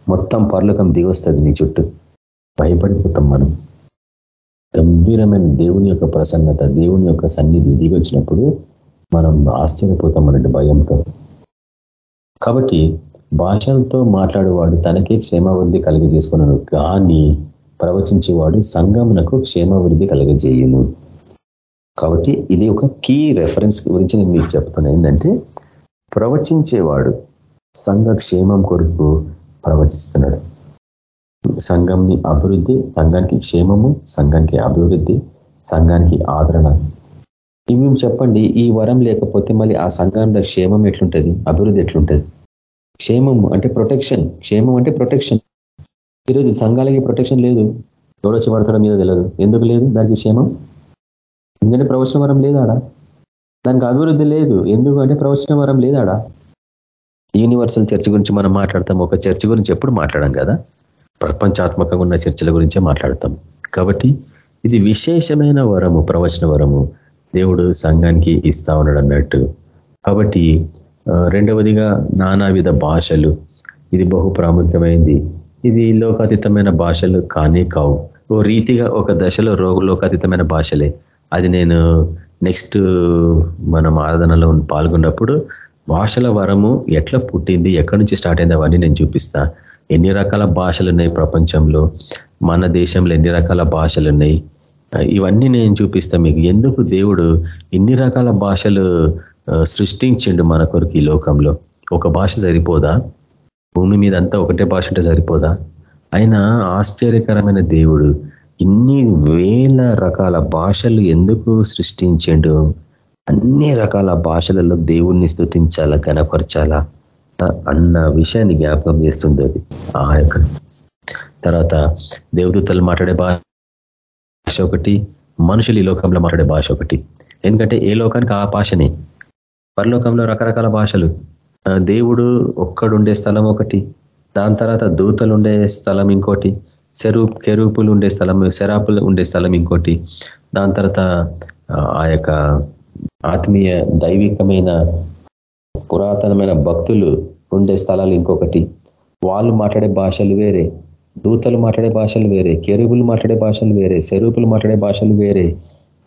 మొత్తం పర్లకం దిగొస్తుంది నీ చుట్టూ. భయపడిపోతాం మనం. గంభీరమైన దేవుని యొక్క ప్రసన్నత దేవుని యొక్క సన్నిధి దిగొచ్చినప్పుడు మనం ఆశ్చర్యపోతాం అన్నట్టు భయంతో. కాబట్టి భాషలతో మాట్లాడేవాడు తనకే క్షేమావృద్ధి కలుగజేసుకున్నాడు. కానీ ప్రవచించేవాడు సంగమునకు క్షేమాభివృద్ధి కలుగజేయను. కాబట్టి ఇది ఒక కీ రెఫరెన్స్ గురించి నేను మీకు చెప్తున్నా. ఏంటంటే ప్రవచించేవాడు సంఘ క్షేమం కొరకు ప్రవచిస్తున్నాడు. సంఘంని అభివృద్ధి సంఘానికి క్షేమము సంఘానికి అభివృద్ధి సంఘానికి ఆదరణ. ఇవి చెప్పండి ఈ వరం లేకపోతే మళ్ళీ ఆ సంఘంలో క్షేమం ఎట్లుంటుంది? అభివృద్ధి ఎట్లుంటుంది? క్షేమం అంటే ప్రొటెక్షన్ క్షేమం అంటే ప్రొటెక్షన్ ఈరోజు సంఘాలకి ప్రొటెక్షన్ లేదు. ఎవడొచ్చి పడతాడో మీద తెలియదు ఎందుకు లేదు? దానికి క్షేమం? ఎందుకంటే ప్రవచన వరం లేదాడా? దానికి అభివృద్ధి లేదు. ఎందుకంటే ప్రవచన వరం లేదాడా? యూనివర్సల్ చర్చ్ గురించి మనం మాట్లాడతాం. ఒక చర్చ్ గురించి ఎప్పుడు మాట్లాడాం కదా? ప్రపంచాత్మకంగా ఉన్న చర్చల గురించే మాట్లాడతాం. కాబట్టి ఇది విశేషమైన వరము ప్రవచన వరము. దేవుడు సంఘానికి ఇస్తా ఉన్నాడు అన్నట్టు కాబట్టి రెండవదిగా నానావిధ భాషలు. ఇది బహు ప్రాముఖ్యమైంది. ఇది లోకాతీతమైన భాషలు కానీ కావు. ఓ రీతిగా ఒక దశలో లోకాతీతమైన భాషలే. అది నేను నెక్స్ట్ మనం ఆరాధనలో పాల్గొన్నప్పుడు భాషల వరము ఎట్లా పుట్టింది ఎక్కడి నుంచి స్టార్ట్ అయింది అవన్నీ నేను చూపిస్తా. ఎన్ని రకాల భాషలు ఉన్నాయి ప్రపంచంలో? మన దేశంలో ఎన్ని రకాల భాషలు ఉన్నాయి? ఇవన్నీ నేను చూపిస్తా మీకు. ఎందుకు దేవుడు ఇన్ని రకాల భాషలు సృష్టించిండు మన కొరకు ఈ లోకంలో? ఒక భాష సరిపోదా? భూమి మీద అంతా ఒకటే భాష ఉంటే సరిపోదా? అయినా ఆశ్చర్యకరమైన దేవుడు ఇన్ని వేల రకాల భాషలు ఎందుకు సృష్టించాడు? అన్ని రకాల భాషలలో దేవుణ్ణి స్థుతించాలా కనపరచాలా? అన్న విషయాన్ని జ్ఞాపకం చేస్తుంది అది. ఆ యొక్క తర్వాత దేవదూతలు మాట్లాడే భాష ఒకటి మనుషులు ఈ లోకంలో మాట్లాడే భాష ఒకటి. ఎందుకంటే ఏ లోకానికి ఆ భాషనే? పరలోకంలో రకరకాల భాషలు. దేవుడు ఒక్కడుండే స్థలం ఒకటి దాని తర్వాత దూతలు ఉండే స్థలం ఇంకోటి చెరు కెరూపులు ఉండే స్థలం శరాపులు ఉండే స్థలం ఇంకోటి. దాని తర్వాత ఆ యొక్క ఆత్మీయ దైవికమైన పురాతనమైన భక్తులు ఉండే స్థలాలు ఇంకొకటి. వాళ్ళు మాట్లాడే భాషలు వేరే దూతలు మాట్లాడే భాషలు వేరే కెరుబులు మాట్లాడే భాషలు వేరే శరూపులు మాట్లాడే భాషలు వేరే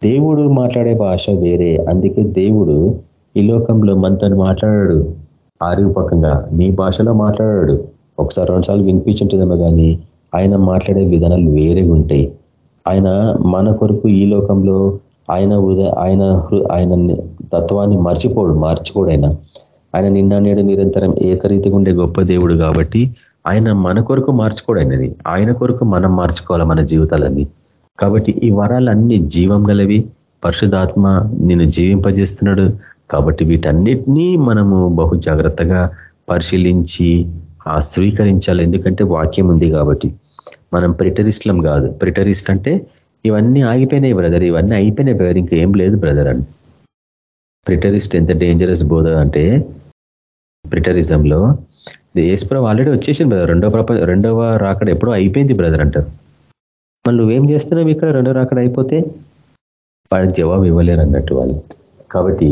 దేవుడు మాట్లాడే భాష వేరే. అందుకే దేవుడు ఈ లోకంలో మనతో మాట్లాడాడు. ఆరిపకంగా నీ భాషలో మాట్లాడాడు. ఒకసారి రెండుసార్లు వినిపించుంటుందేమో కానీ ఆయన మాట్లాడే విధానాలు వేరేగా ఉంటాయి. ఆయన మన కొరకు ఈ లోకంలో ఆయన ఆయన ఆయన తత్వాన్ని మర్చిపోడు మార్చిపోడు ఆయన. ఆయన నిన్న నేడు నిరంతరం ఏకరీతిగా ఉండే గొప్ప దేవుడు కాబట్టి ఆయన మన కొరకు మార్చుకోడు ఆయనది ఆయన కొరకు మనం మార్చుకోవాలి మన జీవితాలన్నీ. కాబట్టి ఈ వరాలన్నీ జీవం గలవి. పరిశుధాత్మ నిన్ను జీవింపజేస్తున్నాడు. కాబట్టి వీటన్నిటినీ మనము బహు జాగ్రత్తగా పరిశీలించి ఆ స్వీకరించాలి. ఎందుకంటే వాక్యం ఉంది కాబట్టి. మనం ప్రిటరిస్ట్లం కాదు. ప్రిటరిస్ట్ అంటే ఇవన్నీ ఆగిపోయినాయి బ్రదర్ ఇవన్నీ అయిపోయినాయి బ్రదర్ ఇంకా ఏం లేదు బ్రదర్ అని. ప్రిటరిస్ట్ ఎంత డేంజరస్ బోధ అంటే ప్రిటరిజంలో ఏసుప్రభు ఆల్రెడీ వచ్చేసింది బ్రదర్ రెండవ ప్రపంచ రెండవ రాకడ ఎప్పుడో అయిపోయింది బ్రదర్ అంటారు. మళ్ళీ నువ్వేం చేస్తున్నావు ఇక్కడ? రెండవ రాకడ అయిపోతే వాళ్ళకి జవాబు ఇవ్వలేరు అన్నట్టు వాళ్ళు. కాబట్టి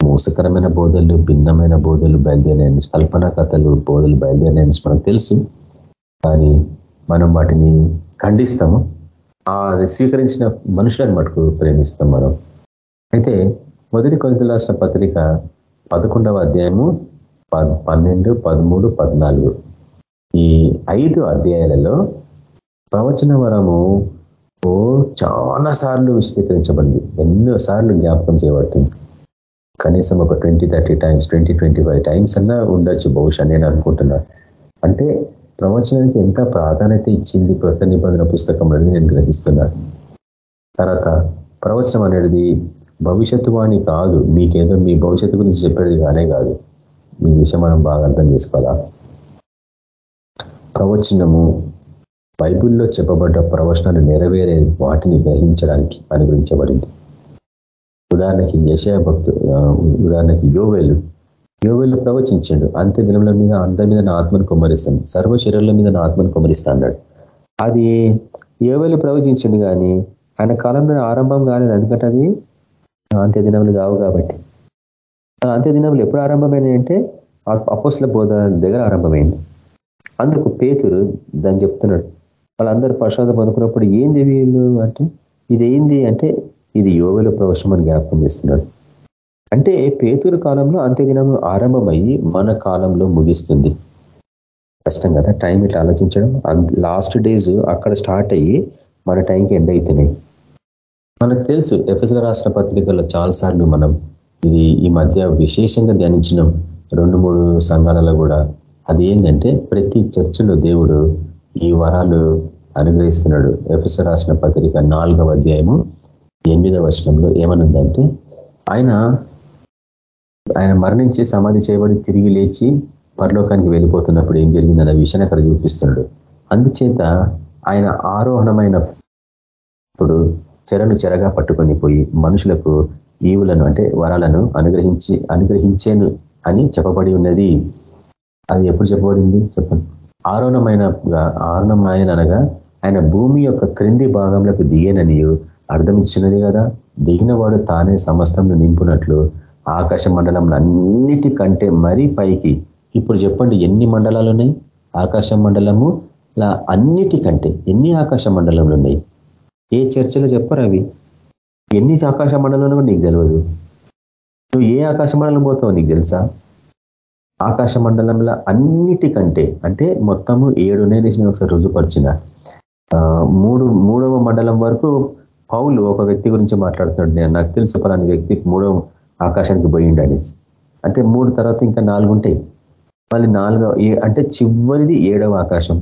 మోసకరమైన బోధలు భిన్నమైన బోధలు బయలుదేరాయని కల్పన కథలు బోధలు బయలుదేరాయని మనకు తెలుసు. కానీ మనం వాటిని ఖండిస్తాము. ఆ స్వీకరించిన మనుషులను మటుకు ప్రేమిస్తాం మనం. అయితే మొదటి కొరింత రాసిన పత్రిక పదకొండవ అధ్యాయము పన్నెండు పదమూడు పద్నాలుగు. ఈ ఐదు అధ్యాయాలలో ప్రవచన వరము ఓ చాలా సార్లు విశదీకరించబడింది ఎన్నో సార్లు జ్ఞాపకం చేయబడుతుంది. కనీసం ఒక twenty thirty times twenty twenty five times అన్నా ఉండొచ్చు బహుశా నేను అనుకుంటున్నా. అంటే ప్రవచనానికి ఎంత ప్రాధాన్యత ఇచ్చింది కృత నిబంధన పుస్తకం అనేది నేను గ్రహిస్తున్నాను. తర్వాత ప్రవచనం అనేది భవిష్యత్తు వాణి కాదు. మీకేదో మీ భవిష్యత్తు గురించి చెప్పేది కానే కాదు. ఈ విషయం మనం బాగా అర్థం చేసుకోవాలా? ప్రవచనము బైబుల్లో చెప్పబడ్డ ప్రవచనాలు నెరవేరే వాటిని గ్రహించడానికి అనుగ్రహించబడింది. ఉదాహరణకి యశయ భక్తు ఉదాహరణకి యోవేలు యోగులు ప్రవచించాడు. అంత్య దినముల మీద అందరి మీద నా ఆత్మను కుమ్మరిస్తాను. సర్వ శరీరాల మీద నా ఆత్మను కుమ్మరిస్తా అన్నాడు. అది యోగులు ప్రవచించండు కానీ ఆయన కాలంలో ఆరంభం కాలేదు. ఎందుకంటే అది అంత్య దినములు కావు కాబట్టి. అంత్య దినములు ఎప్పుడు ఆరంభమైనాయి అంటే అపోస్ల బోధ దగ్గర ఆరంభమైంది. అందుకు పేతురు దాన్ని చెప్తున్నాడు. వాళ్ళందరూ ప్రశాంతం పొందుకున్నప్పుడు ఏంది వీళ్ళు అంటే ఇది ఏంది అంటే ఇది యోగుల ప్రవశం అని జ్ఞాపకం చేస్తున్నాడు. అంటే పేతురు కాలంలో అంత్యదినం ఆరంభమయ్యి మన కాలంలో ముగిస్తుంది. కష్టం కదా టైం ఇట్లా ఆలోచించడం. లాస్ట్ డేస్ అక్కడ స్టార్ట్ అయ్యి మన టైంకి ఎండ్ అవుతున్నాయి మనకు తెలుసు ఎఫ్ఎస్ల రాష్ట్ర పత్రికల్లో చాలాసార్లు మనం ఇది ఈ మధ్య విశేషంగా ధ్యానించినాం. రెండు మూడు సంఘాలలో కూడా. అది ఏంటంటే ప్రతి చర్చలో దేవుడు ఈ వరాలు అనుగ్రహిస్తున్నాడు. ఎఫ్ఎస్ రాసిన పత్రిక నాలుగవ అధ్యాయము ఎనిమిదవ వచనంలో ఏమనుందంటే ఆయన ఆయన మరణించి సమాధి చేయబడి తిరిగి లేచి పరలోకానికి వెళ్ళిపోతున్నప్పుడు ఏం జరిగిందన్న విషయాన్ని అక్కడ చూపిస్తున్నాడు. అందుచేత ఆయన ఆరోహణమైనప్పుడు చెరను చెరగా పట్టుకొని పోయి మనుషులకు ఈవులను అంటే వరాలను అనుగ్రహించి అనుగ్రహించేను అని చెప్పబడి ఉన్నది. అది ఎప్పుడు చెప్పబడింది? చెప్పండి. ఆరోణమైన ఆరుణమైన అనగా ఆయన భూమి యొక్క క్రింది భాగంలోకి దిగేననియు అర్థం ఇచ్చినది కదా. దిగిన వాడు తానే సమస్తంను నింపునట్లు ఆకాశ మండలం అన్నిటికంటే మరీ పైకి. ఇప్పుడు చెప్పండి ఎన్ని మండలాలు ఉన్నాయి ఆకాశ మండలము అన్నిటికంటే ఎన్ని ఆకాశ మండలంలో ఉన్నాయి ఏ చర్చలో చెప్పరు అవి? ఎన్ని ఆకాశ మండలంలో నీకు తెలియదు నువ్వు ఏ ఆకాశ మండలం పోతావు నీకు తెలుసా? ఆకాశ మండలంలో అన్నిటికంటే అంటే మొత్తము ఏడు నేను ఒకసారి రుజుపరిచిన మూడు మూడవ మండలం వరకు పౌలు ఒక వ్యక్తి గురించి మాట్లాడుతున్నాడు. నేను నాకు తెలుసు పలాని వ్యక్తి మూడవ ఆకాశానికి పోయిండు అనేసి అంటే మూడు తర్వాత ఇంకా నాలుగు ఉంటాయి మళ్ళీ నాలుగవ అంటే చివరిది ఏడవ ఆకాశం.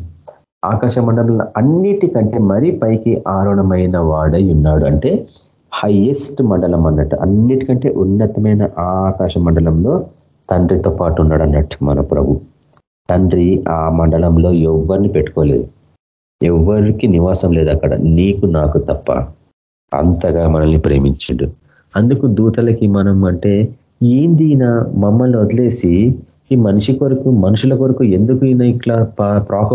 ఆకాశ మండలంలో అన్నిటికంటే మరీ పైకి ఆరోణమైన వాడై ఉన్నాడు అంటే హైయెస్ట్ మండలం అన్నట్టు. అన్నిటికంటే ఉన్నతమైన ఆ ఆకాశ మండలంలో తండ్రితో పాటు ఉన్నాడు అన్నట్టు మన ప్రభు. తండ్రి ఆ మండలంలో ఎవరిని పెట్టుకోలేదు. ఎవరికి నివాసం లేదు అక్కడ. నీకు నాకు తప్ప. అంతగా మనల్ని ప్రేమించిండు. అందుకు దూతలకి మనం అంటే ఏంది ఈయన మమ్మల్ని వదిలేసి? ఈ మనిషి కొరకు మనుషుల కొరకు ఎందుకు ఈయన ఇట్లా ప్రాక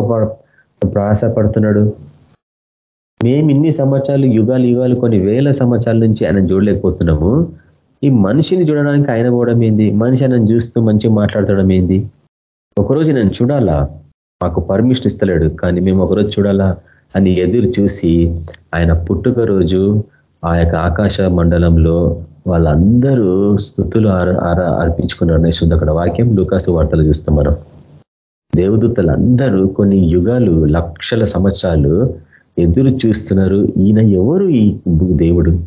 ప్రయాసపడుతున్నాడు మేము ఇన్ని సంవత్సరాలు యుగాలు యుగాలు కొన్ని వేల సంవత్సరాల నుంచి ఆయన చూడలేకపోతున్నాము. ఈ మనిషిని చూడడానికి ఆయన పోవడం ఏంది? మనిషి ఆయన చూస్తూ మంచిగా మాట్లాడటం ఏంది? ఒకరోజు నేను చూడాలా? మాకు పర్మిషన్ ఇస్తలేడు. కానీ మేము ఒకరోజు చూడాలా? అని ఎదురు చూసి ఆయన పుట్టుక రోజు ఆ యొక్క ఆకాశ మండలంలో వాళ్ళందరూ స్థుతులు అర్పించుకున్నారు. నెక్స్ట్ అక్కడ వాక్యం లూకాసు వార్తలు చూస్తాం మనం. దేవదూతలు అందరూ కొన్ని యుగాలు లక్షల సంవత్సరాలు ఎదురు చూస్తున్నారు. ఈయన ఎవరు ఈ దేవుడు?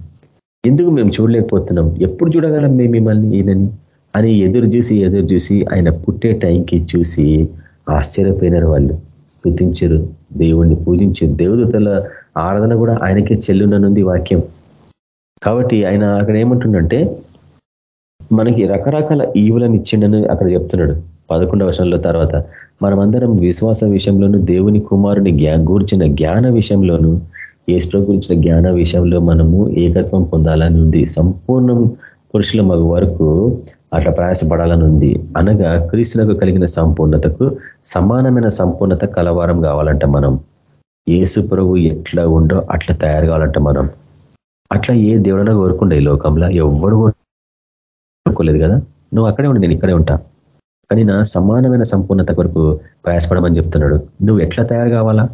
ఎందుకు మేము చూడలేకపోతున్నాం? ఎప్పుడు చూడగలం మేము మిమ్మల్ని ఈయనని? అని ఎదురు చూసి ఎదురు చూసి ఆయన పుట్టే టైంకి చూసి ఆశ్చర్యపోయినారు వాళ్ళు. స్థుతించరు దేవుణ్ణి పూజించారు. దేవదూతల ఆరాధన కూడా ఆయనకే చెల్లుననుంది వాక్యం. కాబట్టి ఆయన అక్కడ ఏమంటుండంటే మనకి రకరకాల ఈవులను ఇచ్చిండని అక్కడ చెప్తున్నాడు పదకొండవ వర్షంలో తర్వాత. మనమందరం విశ్వాస విషయంలోను దేవుని కుమారుని గూర్చిన జ్ఞాన విషయంలోను ఏసులో గురించిన జ్ఞాన విషయంలో మనము ఏకత్వం పొందాలని ఉంది. సంపూర్ణం పురుషుల మగు వరకు అట్లా ప్రయాసపడాలని ఉంది. అనగా క్రీస్తునకు కలిగిన సంపూర్ణతకు సమానమైన సంపూర్ణత కలవారం కావాలంట మనం. ఏసు ప్రభు ఎట్లా ఉండో అట్లా తయారు కావాలంట మనం. అట్లా ఏ దేవుడన కోరుకుండే ఈ లోకంలో ఎవడు కోరుకోలేదు కదా. నువ్వు అక్కడే ఉండి నేను ఇక్కడే ఉంటా. కానీ నా సమానమైన సంపూర్ణత కొరకు ప్రయాసపడమని చెప్తున్నాడు. నువ్వు ఎట్లా తయారు కావాలా?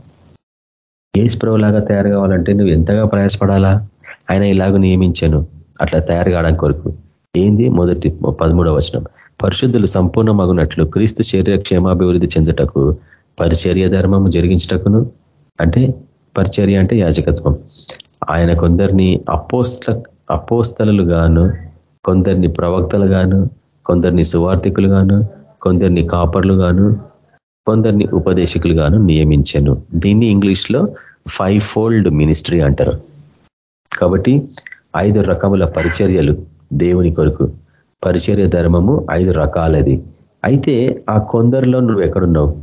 ఏసు ప్రభులాగా తయారు కావాలంటే నువ్వు ఎంతగా ప్రయాసపడాలా? ఆయన ఇలాగ నియమించాను. అట్లా తయారు కావడానికి కొరకు. ఏంది? మొదటి పదమూడవ వచనం. పరిశుద్ధులు సంపూర్ణమగునట్లు క్రీస్తు శరీర క్షేమాభివృద్ధి చెందుటకు పరిచర్య ధర్మము జరిగించటకును? అంటే పరిచర్య అంటే యాజకత్వం. ఆయన కొందరిని అపోస్త అపోస్తలు గాను కొందరిని ప్రవక్తలు గాను కొందరిని సువార్థికులు గాను కొందరిని కాపర్లు గాను కొందరిని ఉపదేశకులు గాను నియమించాను. దీన్ని ఇంగ్లీష్లో ఫైవ్ ఫోల్డ్ మినిస్ట్రీ అంటారు. కాబట్టి ఐదు రకముల పరిచర్యలు దేవుని కొరకు. పరిచర్య ధర్మము ఐదు రకాలది. అయితే ఆ కొందరిలో నువ్వు ఎక్కడున్నావు?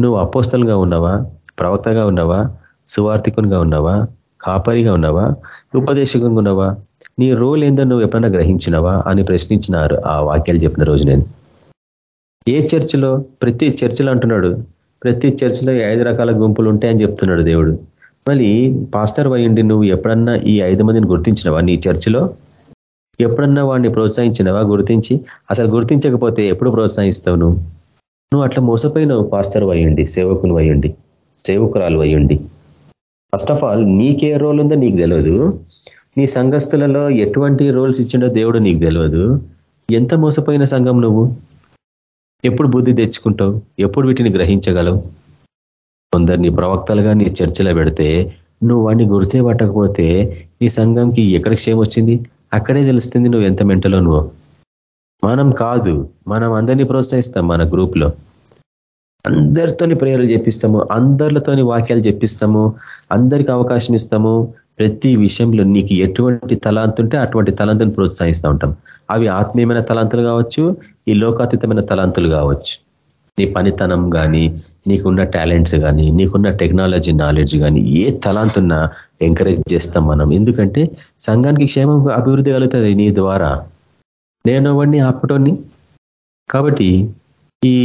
నువ్వు అపోస్తలుగా ఉన్నావా? ప్రవక్తగా ఉన్నావా? సువార్థికునిగా ఉన్నావా? కాపరిగా ఉన్నావా? ఉపదేశకంగా ఉన్నావా? నీ రోల్ ఏందో నువ్వు ఎప్పుడన్నా గ్రహించినవా? అని ప్రశ్నించినారు ఆ వాక్యాలు చెప్పిన రోజు నేను. ఏ చర్చిలో? ప్రతి చర్చిలో అంటున్నాడు. ప్రతి చర్చిలో ఐదు రకాల గుంపులు ఉంటాయని చెప్తున్నాడు దేవుడు. మళ్ళీ పాస్టర్ వయ్యండి నువ్వు ఎప్పుడన్నా ఈ ఐదు మందిని గుర్తించినవా నీ చర్చిలో? ఎప్పుడన్నా వాడిని ప్రోత్సహించినవా? గుర్తించి. అసలు గుర్తించకపోతే ఎప్పుడు ప్రోత్సహిస్తావు నువ్వు? నువ్వు అట్లా మోసపోయినావు పాస్టర్ వయ్యండి సేవకుని వయ్యండి సేవకురాలు వయ్యండి. ఫస్ట్ ఆఫ్ ఆల్ నీకే రోల్ ఉందో నీకు తెలియదు నీ సంఘస్థులలో ఎటువంటి రోల్స్ ఇచ్చిండో దేవుడు నీకు తెలియదు ఎంత మోసపోయిన సంఘం నువ్వు? ఎప్పుడు బుద్ధి తెచ్చుకుంటావు? ఎప్పుడు వీటిని గ్రహించగలవు? కొందరిని ప్రవక్తలుగా నీ చర్చలో పెడితే నువ్వు వాడిని గుర్తే పట్టకపోతే నీ సంఘంకి ఎక్కడ క్షేమం వచ్చింది? అక్కడే తెలుస్తుంది నువ్వు ఎంత మెంటలో నువ్వు. మనం కాదు. మనం అందరినీ ప్రోత్సహిస్తాం మన గ్రూప్లో అందరితోని ప్రేయర్లు చెప్పిస్తాము అందరితోని వాక్యాలు చెప్పిస్తాము అందరికి అవకాశం ఇస్తాము. ప్రతి విషయంలో నీకు ఎటువంటి తలాంతు ఉంటే అటువంటి తలాంతుని ప్రోత్సహిస్తూ ఉంటాం. అవి ఆత్మీయమైన తలాంతులు కావచ్చు ఈ లోకాతీతమైన తలాంతులు కావచ్చు. నీ పనితనం కానీ నీకున్న టాలెంట్స్ కానీ నీకున్న టెక్నాలజీ నాలెడ్జ్ కానీ ఏ తలాంతున్నా ఎంకరేజ్ చేస్తాం మనం. ఎందుకంటే సంఘానికి క్షేమం అభివృద్ధి కలుగుతుంది నీ ద్వారా. నేను వాడిని ఆపటోని కాబట్టి ఈ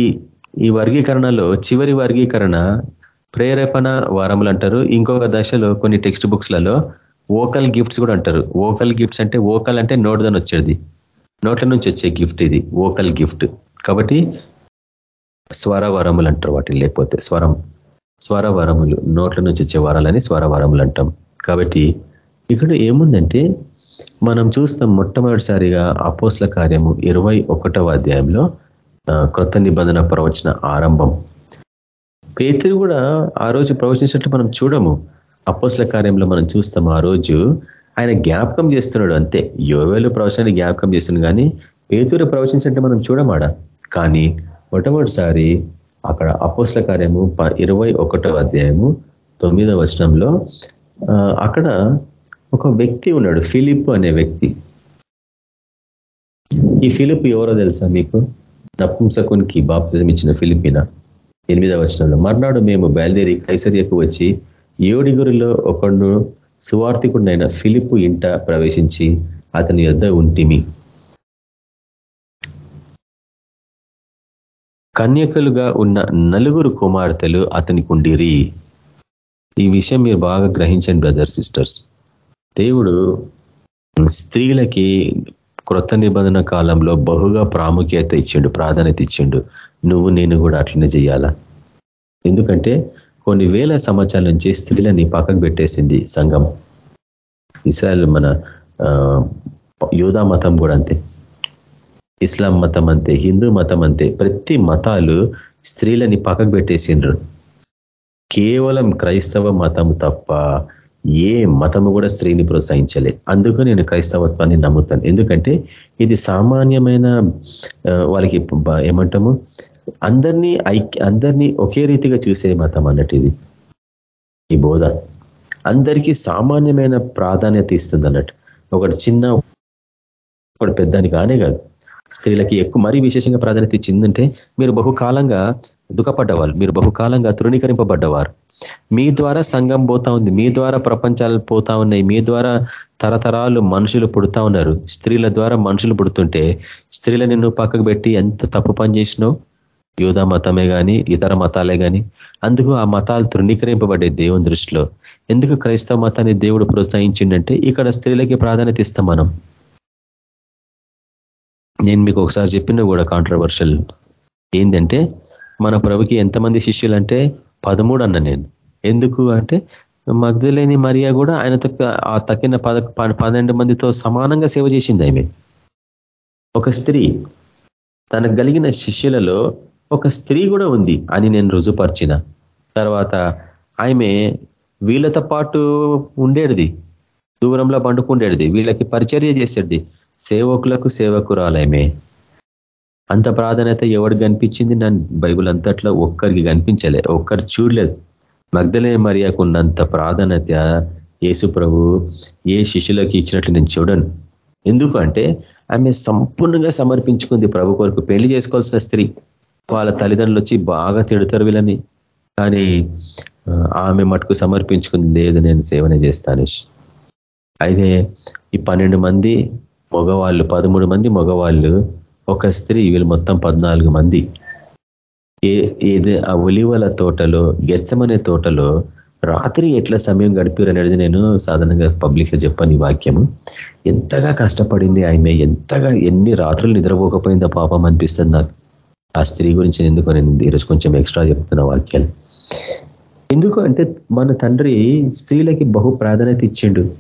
ఈ వర్గీకరణలో చివరి వర్గీకరణ ప్రేరేపణ వారములు అంటారు. ఇంకొక దశలో కొన్ని టెక్స్ట్ బుక్స్లలో ఓకల్ గిఫ్ట్స్ కూడా అంటారు. ఓకల్ గిఫ్ట్స్ అంటే ఓకల్ అంటే నోటుదని వచ్చేది. నోట్ల నుంచి వచ్చే గిఫ్ట్ ఇది ఓకల్ గిఫ్ట్ కాబట్టి స్వర వరములు అంటారు వాటిని లేకపోతే స్వరం స్వర వరములు నోట్ల నుంచి వచ్చే వరాలని స్వర వరములు అంటాం. కాబట్టి ఇక్కడ ఏముందంటే మనం చూస్తాం మొట్టమొదటిసారిగా అపోస్ల కార్యము ఇరవై అధ్యాయంలో క్రొత్త నిబంధన ప్రవచన ఆరంభం. పేతురు కూడా ఆ రోజు ప్రవచించినట్లు మనం చూడము. అపోస్ల కార్యంలో మనం చూస్తాం ఆ రోజు ఆయన జ్ఞాపకం చేస్తున్నాడు అంతే. యోవేలు ప్రవచనాన్ని జ్ఞాపకం చేస్తున్నాడు కానీ పేతురు ప్రవచించినట్లు మనం చూడమాడ? కానీ మొట్టమొదటిసారి అక్కడ అపోస్ల కార్యము ఇరవై అధ్యాయము తొమ్మిదవ వచనంలో అక్కడ ఒక వ్యక్తి ఉన్నాడు ఫిలిప్ అనే వ్యక్తి. ఈ ఫిలిప్ ఎవరో తెలుసా మీకు? నపుంసకునికి బాప్తిజం ఇచ్చిన ఫిలిపిన ఎనిమిదవ వచనంలో మర్నాడు మేము బయలుదేరి కైసరియకు వచ్చి ఏడుగురిలో ఒకడు సువార్థికుడినైన ఫిలిప్ ఇంట ప్రవేశించి అతని యొద్ ఉంటిమి. కన్యకలుగా ఉన్న నలుగురు కుమార్తెలు అతనికి ఉండిరి ఈ విషయం మీరు బాగా గ్రహించండి బ్రదర్ సిస్టర్స్. దేవుడు స్త్రీలకి క్రొత్త నిబంధన కాలంలో బహుగా ప్రాముఖ్యత ఇచ్చిండు ప్రాధాన్యత ఇచ్చిండు. నువ్వు నేను కూడా అట్లనే చేయాలా? ఎందుకంటే కొన్ని వేల సంవత్సరాల నుంచి స్త్రీలని పక్కకు పెట్టేసింది సంఘం. ఇస్రాయల్ మన యోధా మతం కూడా అంతే. ఇస్లాం మతం అంతే హిందూ మతం అంతే. ప్రతి మతాలు స్త్రీలని పక్కకు పెట్టేసిండ్రు. కేవలం క్రైస్తవ మతం తప్ప ఏ మతము కూడా స్త్రీని ప్రోత్సహించలే అందుకు నేను క్రైస్తవత్వాన్ని నమ్ముతాను. ఎందుకంటే ఇది సామాన్యమైన వాళ్ళకి ఏమంటాము? అందరినీ ఐక్య అందరినీ ఒకే రీతిగా చూసే మతం అన్నట్టు ఇది. ఈ బోధ. అందరికీ సామాన్యమైన ప్రాధాన్యత ఇస్తుంది అన్నట్టు. ఒకటి చిన్న ఒకటి పెద్దని కానే కాదు. స్త్రీలకి ఎక్కువ మరీ విశేషంగా ప్రాధాన్యత ఇచ్చిందంటే మీరు బహుకాలంగా దుఃఖపడ్డవాళ్ళు. మీరు బహుకాలంగా తృణీకరింపబడ్డవారు. మీ ద్వారా సంఘం పోతా ఉంది మీ ద్వారా ప్రపంచాలు పోతా ఉన్నాయి మీ ద్వారా తరతరాలు మనుషులు పుడతా ఉన్నారు. స్త్రీల ద్వారా మనుషులు పుడుతుంటే స్త్రీల నిన్ను పక్కకు పెట్టి ఎంత తప్పు పని చేసినావు యూదా మతమే కానీ ఇతర మతాలే కానీ అందుకు ఆ మతాలు తృణీకరింపబడే దేవుని దృష్టిలో. ఎందుకు క్రైస్తవ మతాన్ని దేవుడు ప్రోత్సహించిండంటే ఇక్కడ స్త్రీలకి ప్రాధాన్యత ఇస్తాం మనం. నేను మీకు ఒకసారి చెప్పిన కూడా కాంట్రవర్షియల్ ఏంటంటే మన ప్రభుకి ఎంతమంది శిష్యులు అంటే పదమూడు అన్న నేను. ఎందుకు అంటే మగ్ధులేని మరియా కూడా ఆయనతో ఆ తక్కిన పద పన్నెండు మందితో సమానంగా సేవ చేసింది ఆమె. ఒక స్త్రీ తనకు కలిగిన శిష్యులలో ఒక స్త్రీ కూడా ఉంది అని నేను రుజుపరిచిన. తర్వాత ఆమె వీళ్ళతో పాటు ఉండేది దూరంలో పండుకుండేది వీళ్ళకి పరిచర్య చేసేది సేవకులకు సేవకురాలమే అంత ప్రాధాన్యత ఎవడు కనిపించింది? నన్ను బైబుల్ అంతట్లో ఒక్కరికి కనిపించలే ఒక్కరు చూడలేదు. మగ్ధలే మరియాకు ఉన్నంత ప్రాధాన్యత యేసు ప్రభు ఏ శిష్యులకి ఇచ్చినట్లు నేను చూడను. ఎందుకంటే ఆమె సంపూర్ణంగా సమర్పించుకుంది ప్రభు కొరకు. పెళ్ళి చేసుకోవాల్సిన స్త్రీ. వాళ్ళ తల్లిదండ్రులు వచ్చి బాగా తిడతారు వీళ్ళని. కానీ ఆమె మటుకు సమర్పించుకుంది లేదు నేను సేవనే చేస్తాను అయితే ఈ పన్నెండు మంది మగవాళ్ళు పదమూడు మంది మగవాళ్ళు ఒక స్త్రీ వీళ్ళు మొత్తం పద్నాలుగు మంది. ఏది ఆ ఒలివల తోటలో గెచ్చమనే తోటలో రాత్రి ఎట్లా సమయం గడిపారు అనేది నేను సాధారణంగా పబ్లిక్లో చెప్పాను ఈ వాక్యము. ఎంతగా కష్టపడింది ఆమె ఎంతగా ఎన్ని రాత్రులు నిద్రపోకపోయిందో పాపం అనిపిస్తుంది నాకు. ఆ స్త్రీ గురించి ఎందుకు నేను ఈరోజు కొంచెం ఎక్స్ట్రా చెప్తున్న వాక్యాలు. ఎందుకు అంటే మన తండ్రి స్త్రీలకి బహు ప్రాధాన్యత ఇచ్చిండు.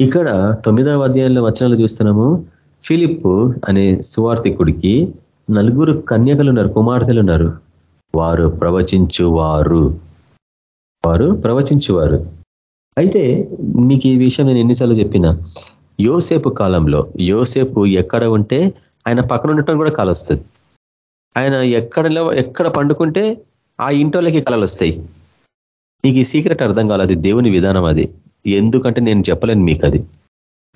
ఇక్కడ తొమ్మిదవ అధ్యాయంలో వచనాలు చూస్తున్నాము. ఫిలిప్ అనే సువార్థికుడికి నలుగురు కన్యకలు ఉన్నారు కుమార్తెలు ఉన్నారు వారు ప్రవచించువారు. వారు ప్రవచించువారు. అయితే మీకు ఈ విషయం నేను ఎన్నిసార్లు చెప్పిన యోసేపు కాలంలో యోసేపు ఎక్కడ ఉంటే ఆయన పక్కన ఉండటం కూడా కాలొస్తుంది ఆయన ఎక్కడ ఎక్కడ పండుకుంటే ఆ ఇంటోళ్ళకి కళలు వస్తాయి. నీకు ఈ సీక్రెట్ అర్థం కాలేదు దేవుని విధానం అది. ఎందుకంటే నేను చెప్పలేను మీకు అది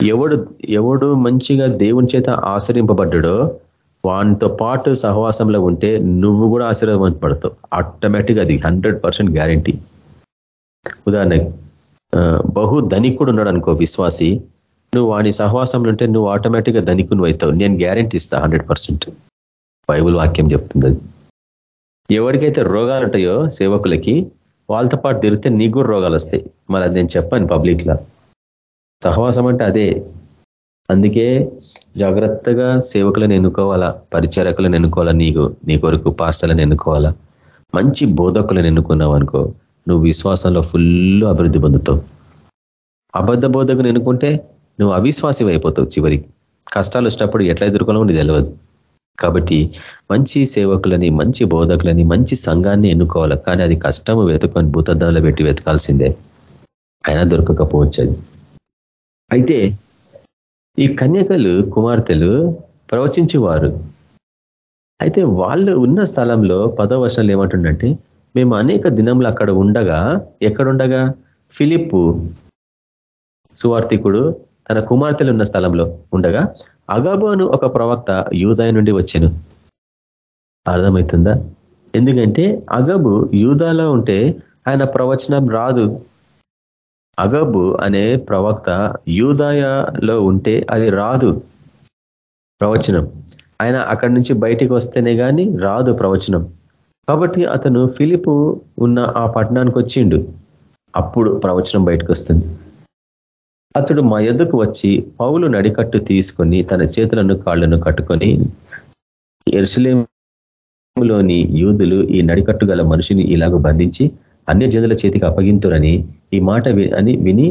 ఎవడు ఎవడు మంచిగా దేవుని చేత ఆశ్రయింపబడ్డాడో వానితో పాటు సహవాసంలో ఉంటే నువ్వు కూడా ఆశీర్వదించబడతావు. ఆటోమేటిక్ అది హండ్రెడ్ పర్సెంట్ గ్యారంటీ ఉదాహరణ బహు ధనికుడు ఉన్నాడు అనుకో విశ్వాసి. నువ్వు వాని సహవాసంలో ఉంటే నువ్వు ఆటోమేటిక్గా ధనికుని అవుతావు. నేను గ్యారంటీ ఇస్తా హండ్రెడ్ పర్సెంట్ బైబుల్ వాక్యం చెప్తుంది ఎవరికైతే రోగాలు ఉంటాయో సేవకులకి వాళ్ళతో పాటు తిరిగితే నీకు కూడా రోగాలు వస్తాయి. మరి అది నేను చెప్పాను పబ్లిక్లో. సహవాసం అంటే అదే. అందుకే జాగ్రత్తగా సేవకులను ఎన్నుకోవాలా పరిచారకులను ఎన్నుకోవాలా నీకు నీ కొరకు పాస్టలను ఎన్నుకోవాలా. మంచి బోధకులను ఎన్నుకున్నావు అనుకో నువ్వు విశ్వాసంలో ఫుల్ అభివృద్ధి పొందుతావు. అబద్ధ బోధకుని ఎన్నుకుంటే నువ్వు అవిశ్వాసి అయిపోతావు చివరికి. కష్టాలు వచ్చినప్పుడు ఎట్లా ఎదుర్కోవాలో నీకు తెలియదు కాబట్టి మంచి సేవకులని మంచి బోధకులని మంచి సంఘాన్ని ఎన్నుకోవాలి. కానీ అది కష్టము వెతుకొని భూతద్దంలో పెట్టి వెతకాల్సిందే. అయినా దొరకకపోవచ్చు అది. అయితే ఈ కన్యకలు కుమార్తెలు ప్రవచించేవారు. అయితే వాళ్ళు ఉన్న స్థలంలో పదో వర్షాలు ఏమంటుండంటే మేము అనేక దినంలో అక్కడ ఉండగా ఎక్కడుండగా? ఫిలిప్పు సువార్థికుడు తన కుమార్తెలు ఉన్న స్థలంలో ఉండగా అగాబు ఒక ప్రవక్త యూదాయ నుండి వచ్చాను. అర్థమవుతుందా? ఎందుకంటే అగబు యూదాలో ఉంటే ఆయన ప్రవచనం రాదు. అగబు అనే ప్రవక్త యూదాయలో ఉంటే అది రాదు ప్రవచనం. ఆయన అక్కడి నుంచి బయటికి వస్తేనే కానీ రాదు ప్రవచనం. కాబట్టి అతను ఫిలిపు ఉన్న ఆ పట్టణానికి వచ్చిండు. అప్పుడు ప్రవచనం బయటకు వస్తుంది. అతడు మా ఎద్దుకు వచ్చి పౌలు నడికట్టు తీసుకొని తన చేతులను కాళ్ళను కట్టుకొని ఎరుసలేంలోని యూదులు ఈ నడికట్టు గల మనిషిని ఇలాగ బంధించి అన్య జనుల చేతికి అప్పగింతురని ఈ మాట అని విని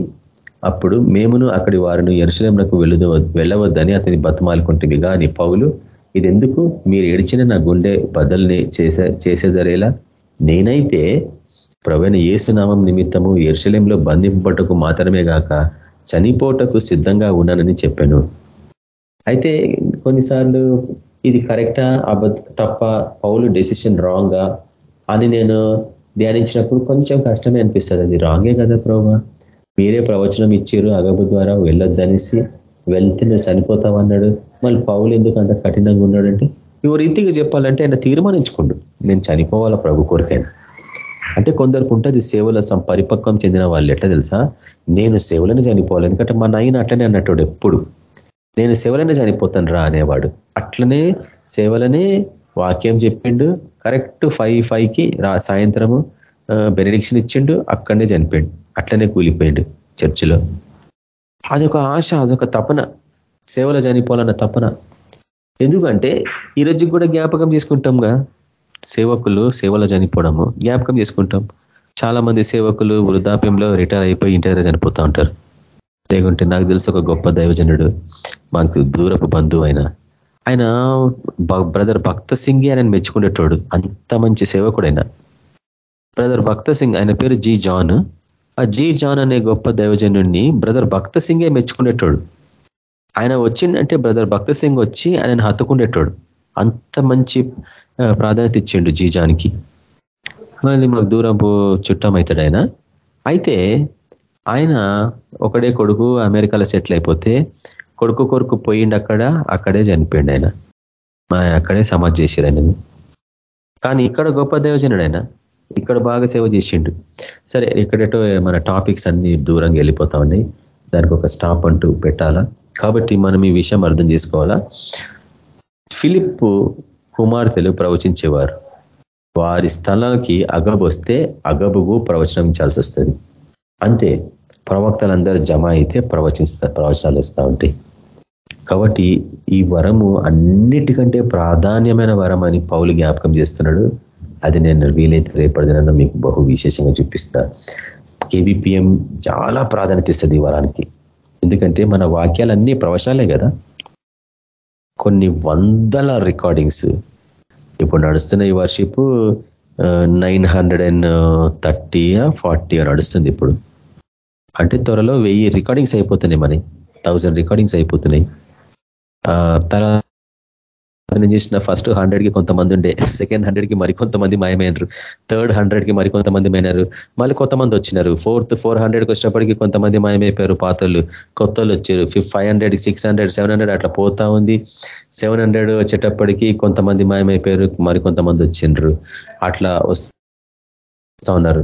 అప్పుడు మేమును అక్కడి వారిని ఎరుసలేంలకు వెళ్ళదు వెళ్ళవద్దని అతని బతమాలుకుంటుంది కానీ పౌలు ఇది ఎందుకు మీరు ఏడిచిన నా గుండె బదల్ని చేసే చేసేదరేలా? నేనైతే ప్రవీణ ఏసునామం నిమిత్తము ఎర్శలంలో బంధింపటకు మాత్రమే గాక చనిపోటకు సిద్ధంగా ఉన్నానని చెప్పాను. అయితే కొన్నిసార్లు ఇది కరెక్టా? అబద్ధ తప్ప పౌలు డెసిషన్ రాంగా అని నేను ధ్యానించినప్పుడు కొంచెం కష్టమే అనిపిస్తుంది అది రాంగే కదా ప్రభా. మీరే ప్రవచనం ఇచ్చారు అగబు ద్వారా వెళ్ళొద్దనేసి వెళ్తే నువ్వు చనిపోతావన్నాడు మళ్ళీ పౌలు ఎందుకు అంత కఠినంగా ఉన్నాడంటే నువ్వు రీతిగా చెప్పాలంటే ఆయన తీర్మానించుకోండు. నేను చనిపోవాలా ప్రభు కోరికైనా? అంటే కొందరికి ఉంటుంది సేవల పరిపక్వం చెందిన వాళ్ళు. ఎట్లా తెలుసా? నేను సేవలను చనిపోవాలి. ఎందుకంటే మా నాయన అట్లనే అన్నట్టు ఎప్పుడు. నేను సేవలనే చనిపోతాను రా అనేవాడు. అట్లనే సేవలనే వాక్యం చెప్పిండు. కరెక్ట్ ఫైవ్ ఫైవ్కి రా సాయంత్రము బెనడిక్షన్ ఇచ్చిండు అక్కడనే చనిపోయిండు. అట్లనే కూలిపోయిండు చర్చిలో. అదొక ఆశ అదొక తపన. సేవలో చనిపోవాలన్న తపన. ఎందుకంటే ఈ కూడా జ్ఞాపకం చేసుకుంటాంగా సేవకులు సేవలో చనిపోవడము. జ్ఞాపకం చేసుకుంటాం. చాలా మంది సేవకులు వృద్ధాప్యంలో రిటైర్ అయిపోయి ఇంటి దగ్గర చనిపోతూ ఉంటారు. లేకుంటే నాకు తెలిసి ఒక గొప్ప దైవజనుడు మాకు దూరపు బంధువు అయినా ఆయన బ్రదర్ భక్త సింగ్ ఆయన మెచ్చుకునేటోడు. అంత మంచి సేవకుడైన. బ్రదర్ భక్త సింగ్ ఆయన పేరు జీ జాన్. ఆ జీ జాన్ అనే గొప్ప దైవజనుడిని బ్రదర్ భక్త సింగే మెచ్చుకునేటోడు. ఆయన వచ్చిండంటే బ్రదర్ భక్త సింగ్ వచ్చి ఆయన హత్తుకుండేటోడు అంత మంచి ప్రాధాన్యత ఇచ్చిండు జీజానికి మళ్ళీ మాకు దూరం చుట్టం అవుతాడు ఆయన అయితే ఆయన ఒకడే కొడుకు అమెరికాలో సెటిల్ అయిపోతే కొడుకు కొడుకు పోయిండు అక్కడ అక్కడే చనిపోయిండు ఆయన. అక్కడే సమాజ్ చేశారు ఆయన కానీ ఇక్కడ గొప్ప దేవజనుడు ఆయన. ఇక్కడ బాగా సేవ చేసిండు. సరే ఎక్కడెటో మన టాపిక్స్ అన్ని దూరంగా వెళ్ళిపోతా ఉన్నాయి. దానికి ఒక స్టాప్ అంటూ పెట్టాలా? కాబట్టి మనం ఈ విషయం అర్థం చేసుకోవాలా? ఫిలిప్ కుమార్తెలు ప్రవచించేవారు. వారి స్థలానికి అగబు వస్తే అగబుకు ప్రవచనించాల్సి వస్తుంది. అంతే. ప్రవక్తలందరూ జమ అయితే ప్రవచిస్తా ప్రవచనాలు వస్తూ ఉంటాయి. కాబట్టి ఈ వరము అన్నిటికంటే ప్రాధాన్యమైన వరం అని పౌలు జ్ఞాపకం చేస్తున్నాడు. అది నేను వీలైతే రేపటిదిన మీకు బహు విశేషంగా చూపిస్తా. కేవీపీఎం చాలా ప్రాధాన్యత ఇస్తుంది ఈ వరానికి. ఎందుకంటే మన వాక్యాలన్నీ ప్రవచనాలే కదా. కొన్ని వందల రికార్డింగ్స్. ఇప్పుడు నడుస్తున్న ఈ worship nine hundred and thirty forty నడుస్తుంది ఇప్పుడు. అంటే త్వరలో వెయ్యి రికార్డింగ్స్ అయిపోతున్నాయి మనీ థౌజండ్ రికార్డింగ్స్ అయిపోతున్నాయి. తర్వాత చేసిన ఫస్ట్ హండ్రెడ్కి కొంతమంది ఉండే సెకండ్ హండ్రెడ్కి మరికొంతమంది మాయమైనరు థర్డ్ హండ్రెడ్కి మరికొంతమంది మైనారు మళ్ళీ కొంతమంది వచ్చినారు. ఫోర్త్ ఫోర్ హండ్రెడ్కి వచ్చినప్పటికీ కొంతమంది మాయమైపోయారు పాతలు కొత్త వచ్చారు. Five hundred six hundred seven hundred అట్లా పోతా ఉంది. సెవెన్ హండ్రెడ్ వచ్చేటప్పటికి కొంతమంది మాయమైపోయారు మరికొంతమంది వచ్చిండ్రు. అట్లా ఉన్నారు.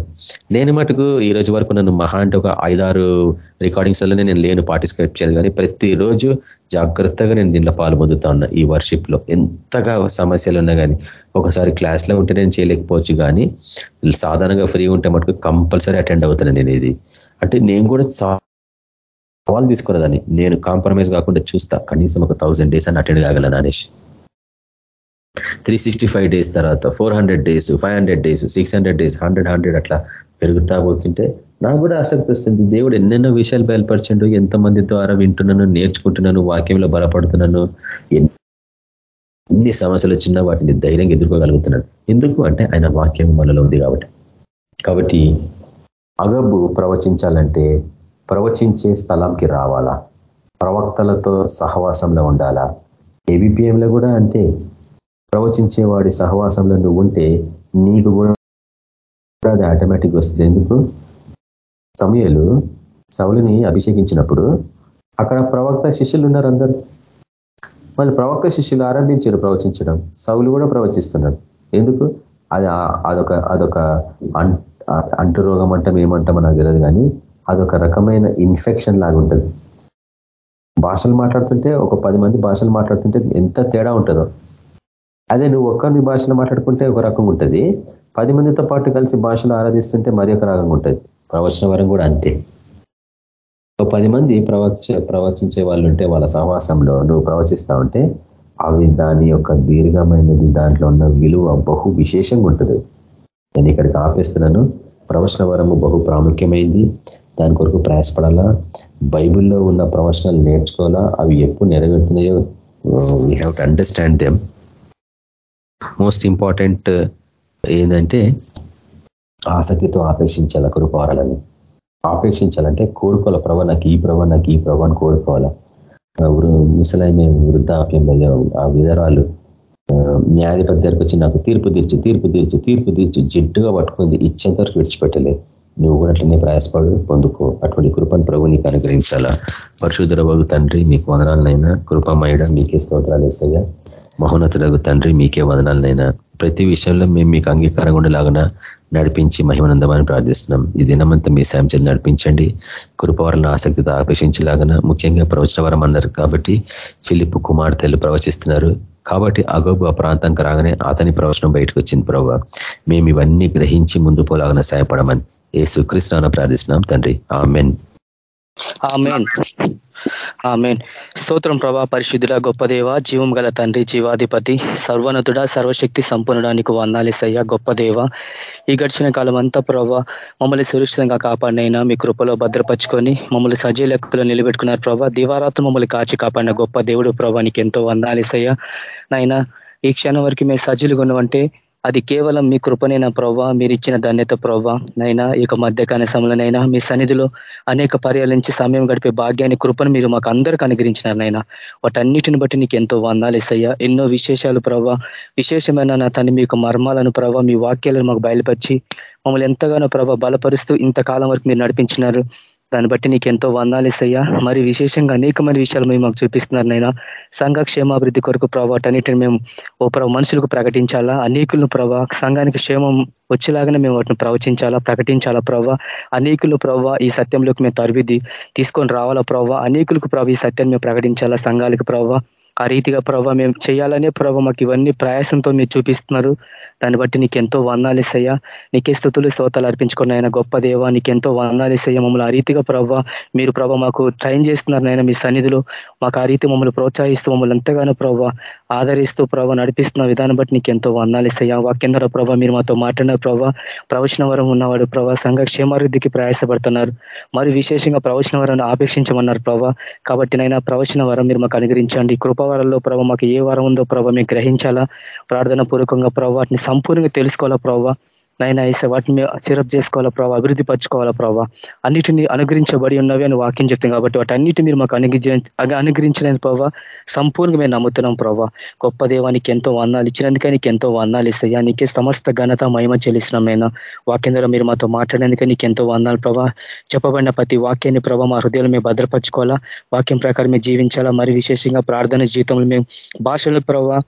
నేను మటుకు ఈ రోజు వరకు నన్ను మహా అంటే ఒక ఐదారు రికార్డింగ్స్ వల్లనే నేను లేను పార్టిసిపేట్ చేయాలి కానీ ప్రతిరోజు జాగ్రత్తగా నేను దీంట్లో పాల్పొందుతా ఉన్నా ఈ వర్షిప్లో. ఎంతగా సమస్యలు ఉన్నా కానీ ఒకసారి క్లాస్లో ఉంటే నేను చేయలేకపోవచ్చు కానీ సాధారణంగా ఫ్రీ ఉంటే మటుకు కంపల్సరీ అటెండ్ అవుతాను నేను ఇది. అంటే నేను కూడా సవాల్ తీసుకున్నదాన్ని నేను కాంప్రమైజ్ కాకుండా చూస్తా. కనీసం ఒక థౌసండ్ డేస్ అని అటెండ్ కాగలను అనేసి. త్రీ సిక్స్టీ ఫైవ్ డేస్ తర్వాత four hundred days five hundred days six hundred days hundred hundred అట్లా పెరుగుతా పోతుంటే నాకు కూడా ఆసక్తి వస్తుంది. దేవుడు ఎన్నెన్నో విషయాలు బయలుపరచండు ఎంతమంది ద్వారా వింటున్నాను నేర్చుకుంటున్నాను వాక్యంలో బలపడుతున్నాను ఎన్ని సమస్యలు వచ్చినా వాటిని ధైర్యంగా ఎదుర్కోగలుగుతున్నాను ఎందుకు అంటే ఆయన వాక్యం మనలో ఉంది కాబట్టి. కాబట్టి అగబు ప్రవచించాలంటే ప్రవచించే స్థలంకి రావాలా? ప్రవక్తలతో సహవాసంలో ఉండాలా? ఏబిపిఎంలో కూడా అంతే. ప్రవచించే వాడి సహవాసంలో నువ్వు ఉంటే నీకు కూడా అది ఆటోమేటిక్ వస్తుంది. ఎందుకు? సమయలు సవులిని అభిషేకించినప్పుడు అక్కడ ప్రవక్త శిష్యులు ఉన్నారు అందరూ. మళ్ళీ ప్రవక్త శిష్యులు ఆరంభించారు ప్రవచించడం. సవులు కూడా ప్రవచిస్తున్నాడు. ఎందుకు? అది అదొక అదొక అంటు రోగం అంటాం ఏమంటామో నాకు తెలియదు కానీ అదొక రకమైన ఇన్ఫెక్షన్ లాగా ఉంటుంది. భాషలు మాట్లాడుతుంటే ఒక పది మంది భాషలు మాట్లాడుతుంటే ఎంత తేడా ఉంటుందో. అదే నువ్వు ఒక్కరిని భాషలో మాట్లాడుకుంటే ఒక రకం ఉంటుంది. పది మందితో పాటు కలిసి భాషలు ఆరాధిస్తుంటే మరి ఒక రకంగా ఉంటుంది. ప్రవచన వరం కూడా అంతే. ఒక పది మంది ప్రవచ ప్రవచించే వాళ్ళు ఉంటే వాళ్ళ సహవాసంలో నువ్వు ప్రవచిస్తా ఉంటే అవి దాని యొక్క దీర్ఘమైనది దాంట్లో ఉన్న విలువ బహు విశేషంగా ఉంటుంది. నేను ఇక్కడికి ఆపేస్తున్నాను. ప్రవచన వరము బహు ప్రాముఖ్యమైంది. దాని కొరకు ప్రయాసపడాలా? బైబిల్లో ఉన్న ప్రవచనాలు నేర్చుకోవాలా? అవి ఎప్పుడు నెరవేరుతున్నాయో we have to understand them most important ఏంటంటే ఆసక్తితో ఆపేక్షించాల కృపారాలని ఆపేక్షించాలంటే కోరుకోవాల ప్రభా నాకు ఈ ప్రభా నాకు ఈ ప్రభాని కోరుకోవాలా. ముసలైన వృద్ధాప్యంలో ఆ విధరాలు న్యాయాధిపతి దగ్గరకు వచ్చి నాకు తీర్పు తీర్చి తీర్పు తీర్చి తీర్పు తీర్చి జిడ్డుగా పట్టుకుంది ఇచ్చేంత వరకు విడిచిపెట్టలే. నువ్వు కూడా అట్లనే ప్రయాసపడు పొందుకో. అటువంటి కృపను ప్రభు నీకు అనుగ్రహించాలా. పరశుధరవగు తండ్రి మీకు వదనాలనైనా. కృపమయడం మీకే స్తోత్రాలు వేస్తాయా మహోన్నతులకు తండ్రి మీకే వదనాలనైనా. ప్రతి విషయంలో మేము మీకు అంగీకారం ఉండేలాగా నడిపించి మహిమనందమని ప్రార్థిస్తున్నాం. ఈ దినమంతా మీ సాయం చేసి నడిపించండి. కృపవరణ ఆసక్తితో ఆకర్షించేలాగన ముఖ్యంగా ప్రవచనవరం అన్నారు కాబట్టి ఫిలిప్ కుమార్తెలు ప్రవచిస్తున్నారు. కాబట్టి అగోబు ఆ ప్రాంతంకి రాగానే అతని ప్రవచనం బయటకు వచ్చింది ప్రభావ మేము ఇవన్నీ గ్రహించి ముందు పోలాగన సాయపడమని. ఏ సుకృష్ణ ప్రార్థిస్తున్నాం తండ్రి. ఆ మెన్ ఆమెన్. స్తోత్రం ప్రభా పరిశుద్ధుడ గొప్ప దేవ జీవం గల తండ్రి జీవాధిపతి సర్వనతుడ సర్వశక్తి సంపన్నుడానికి వందాలిసయ్య గొప్ప దేవ. ఈ గడిచిన కాలం అంతా ప్రభా మమ్మల్ని సురక్షితంగా కాపాడినైనా మీ కృపలో భద్రపరుచుకొని మమ్మల్ని సజీ లెక్కలో నిలబెట్టుకున్నారు ప్రభా. దివారాత్రం మమ్మల్ని కాచి కాపాడిన గొప్ప దేవుడు ప్రభా నీకు ఎంతో వందాలేసయ్యా నాయన ఈ క్షణం వరకు మేము సజీలుగా ఉన్నామంటే అది కేవలం మీ కృపనైనా ప్రభావ మీరు ఇచ్చిన ధన్యత ప్రభావ నైనా ఈ యొక్క మధ్యకాల సమయంలోనైనా మీ సన్నిధిలో అనేక పర్యాలించి సమయం గడిపే భాగ్యాన్ని కృపను మీరు మాకు అందరికీ అనుగ్రహించినారు నైనా. వాటన్నిటిని బట్టి నీకు ఎంతో వందాలు ఇస్తాయా ఎన్నో విశేషాలు ప్రభావ విశేషమైన నా తను మీకు మర్మాలను ప్రభావ మీ వాక్యాలను మాకు బయలుపరిచి మమ్మల్ని ఎంతగానో ప్రభావ బలపరుస్తూ ఇంతకాలం వరకు మీరు నడిపించినారు. దాన్ని బట్టి నీకు ఎంతో వందాలిస్తయ్యా మరి విశేషంగా అనేకమైన విషయాలు మేము మాకు చూపిస్తున్నారు నైనా సంఘ క్షేమాభివృద్ధి కొరకు ప్రభావ అన్నిటిని మేము ఓ ప్రభు మనుషులకు ప్రకటించాలా? అనేకులను ప్రభావ సంఘానికి క్షేమం వచ్చేలాగానే మేము వాటిని ప్రవచించాలా ప్రకటించాలా ప్రభావ అనేకులు ప్రభావ ఈ సత్యంలోకి మేము తరబిది తీసుకొని రావాలా ప్రభావ అనేకులకు ప్రభావ ఈ సత్యాన్ని మేము ప్రకటించాలా సంఘాలకు ప్రభావ ఆ రీతిగా ప్రభావ మేము చేయాలనే ప్రభావ మాకు ఇవన్నీ ప్రయాసంతో మీరు చూపిస్తున్నారు. దాన్ని బట్టి నీకెంతో వందాలేసయ్యా నీకే స్థుతులు స్తోతాలు అర్పించుకున్న ఆయన గొప్ప దేవ నీకు ఎంతో మమ్మల్ని ఆ రీతిగా ప్రభావ మీరు ప్రభావ మాకు ట్రైన్ చేస్తున్నారు నాయన మీ సన్నిధిలో. మాకు ఆ రీతి మమ్మల్ని ప్రోత్సహిస్తూ మమ్మల్ని ఎంతగానో ప్రభావ ఆదరిస్తూ ప్రభావ నడిపిస్తున్న విధానం బట్టి నీకు ఎంతో వందాలేసయ్యా వాక్యం ద్వారా ప్రభావ మీరు మాతో మాట్లాడిన ప్రభావ ప్రవచన వరం ఉన్నవాడు ప్రభావ సంఘ క్షేమాభివృద్ధికి ప్రయాసపడుతున్నారు. మరి విశేషంగా ప్రవచన వరాన్ని ఆపేక్షించమన్నారు ప్రభావ కాబట్టి నైనా ప్రవచన వరం మీరు మాకు అనుగ్రహించండి. కృపావరంలో ప్రభావ మాకు ఏ వరం ఉందో ప్రభావ మీకు గ్రహించాలా. ప్రార్థన పూర్వకంగా ప్రభావ వాటిని సంపూర్ణంగా తెలుసుకోవాలా ప్రభావ నైనా వేసే వాటిని సిరప్ చేసుకోవాలా ప్రభావ అభివృద్ధి పరచుకోవాలా ప్రభావ అన్నిటిని అనుగ్రహించబడి ఉన్నవి అని వాక్యం చెప్తాం కాబట్టి వాటి అన్నిటి మీరు మాకు అనుగ్రహించ అనుగ్రహించలేని ప్రభావ సంపూర్ణంగా మేము నమ్ముతున్నాం ప్రభావ గొప్ప దేవానికి ఎంతో వర్ణాలు ఇచ్చినందుకే నీకు ఎంతో వర్ణాలు ఇస్తాయా. నీకే సమస్త ఘనత మహిమ చెల్లిస్తున్నాం నేను. వాక్యం ద్వారా మీరు మాతో మాట్లాడేందుకే నీకు ఎంతో వందాలు ప్రభావ చెప్పబడిన ప్రతి వాక్యాన్ని ప్రభావ మా హృదయాలు మేము భద్రపరచుకోవాలా. వాక్యం ప్రకారం మేము జీవించాలా. మరి విశేషంగా ప్రార్థన జీవితంలో మేము భాషల ప్రభావ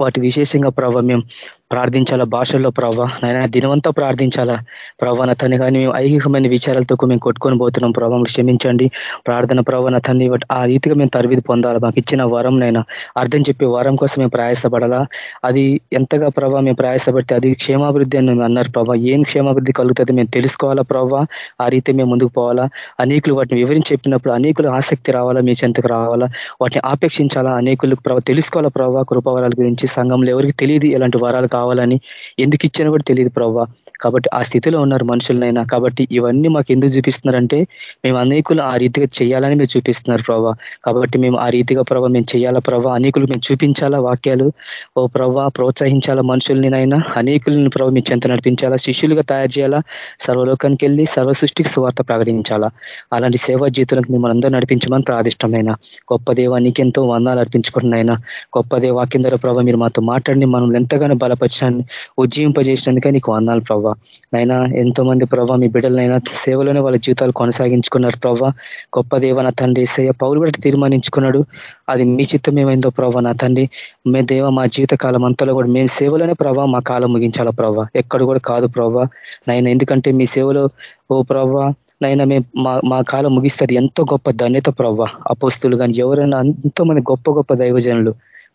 వాటి విశేషంగా ప్రభావ మేము ప్రార్థించాలా భాషల్లో ప్రభావ నాయన దినవంతా ప్రార్థించాలా? ప్రభావ నా తన్ని కానీ మేము ఐహికమైన విచారాలతో మేము కొట్టుకొని పోతున్నాం. ప్రభావం క్షమించండి. ప్రార్థన ప్రభావ నా తన్ని ఆ రీతిగా మేము తరబిది పొందాలి? మాకు ఇచ్చిన వరం నైనా అర్థం చెప్పే వరం కోసం మేము ప్రయాసపడాలా? అది ఎంతగా ప్రభావ మేము ప్రయాసపడితే అది క్షేమాభివృద్ధి అని అన్నారు ప్రభావ ఏం క్షేమాభివృద్ధి కలుగుతుంది మేము తెలుసుకోవాలా ప్రభావ ఆ రీతి మేము ముందుకు పోవాలా? అనేకులు వాటిని వివరించి చెప్పినప్పుడు అనేకులు ఆసక్తి రావాలా? మీ చెంతకు రావాలా? వాటిని ఆపేక్షించాలా? అనేకులకు ప్రభావ తెలుసుకోవాలా ప్రభావ కృపావరాల గురించి సంఘంలో ఎవరికి తెలియదు ఎలాంటి వరాలు కావాలని ఎందుకు ఇచ్చానో కూడా తెలియదు ప్రభావ కాబట్టి ఆ స్థితిలో ఉన్నారు మనుషులనైనా. కాబట్టి ఇవన్నీ మాకు ఎందుకు చూపిస్తున్నారంటే మేము అనేకులు ఆ రీతిగా చేయాలని మీరు చూపిస్తున్నారు ప్రభావ కాబట్టి మేము ఆ రీతిగా ప్రభావ మేము చేయాలా ప్రభావ అనేకులు మేము చూపించాలా వాక్యాలు? ఓ ప్రభావ ప్రోత్సహించాలా మనుషుల్నినైనా? అనేకులను ప్రభావ మీ చెంత నడిపించాలా? శిష్యులుగా తయారు చేయాలా? సర్వలోకానికి వెళ్ళి సర్వ సృష్టికి స్వార్థ ప్రకటించాలా? అలాంటి సేవా జీతులకు మిమ్మల్ని అందరూ నడిపించమని ప్రాదిష్టమైన. గొప్ప దేవానికి ఎంతో వందాలు అర్పించుకుంటున్నాయినా. గొప్ప దేవాక్యం ద్వారా ప్రభావ మీరు మాతో మాట్లాడిని మనం ఎంతగానో బలపరిచాన్ని ఉజ్జీవింపజేసినందుకే నీకు వందాలు ప్రభావ నైనా ఎంతో మంది ప్రభావ మీ బిడ్డలనైనా సేవలోనే వాళ్ళ జీవితాలు కొనసాగించుకున్నారు ప్రభావ గొప్ప దేవ నా తండ్రి ఏసయ్య పౌరు బట్టి తీర్మానించుకున్నాడు. అది మీ చిత్తం ఏమైందో ప్రభావ నా తండ్రి. మే దేవ మా జీవిత కాలం అంతలో కూడా మేము సేవలోనే ప్రభావ మా కాలం ముగించాలా ప్రభావ ఎక్కడ కూడా కాదు ప్రభావ నైనా ఎందుకంటే మీ సేవలో ఓ ప్రభావ నైనా మేము మా మా కాలం ముగిస్తారు ఎంతో గొప్ప ధన్యత ప్రవ్వ అపోస్తులు కానీ ఎవరైనా ఎంతో మంది గొప్ప గొప్ప దైవజనులు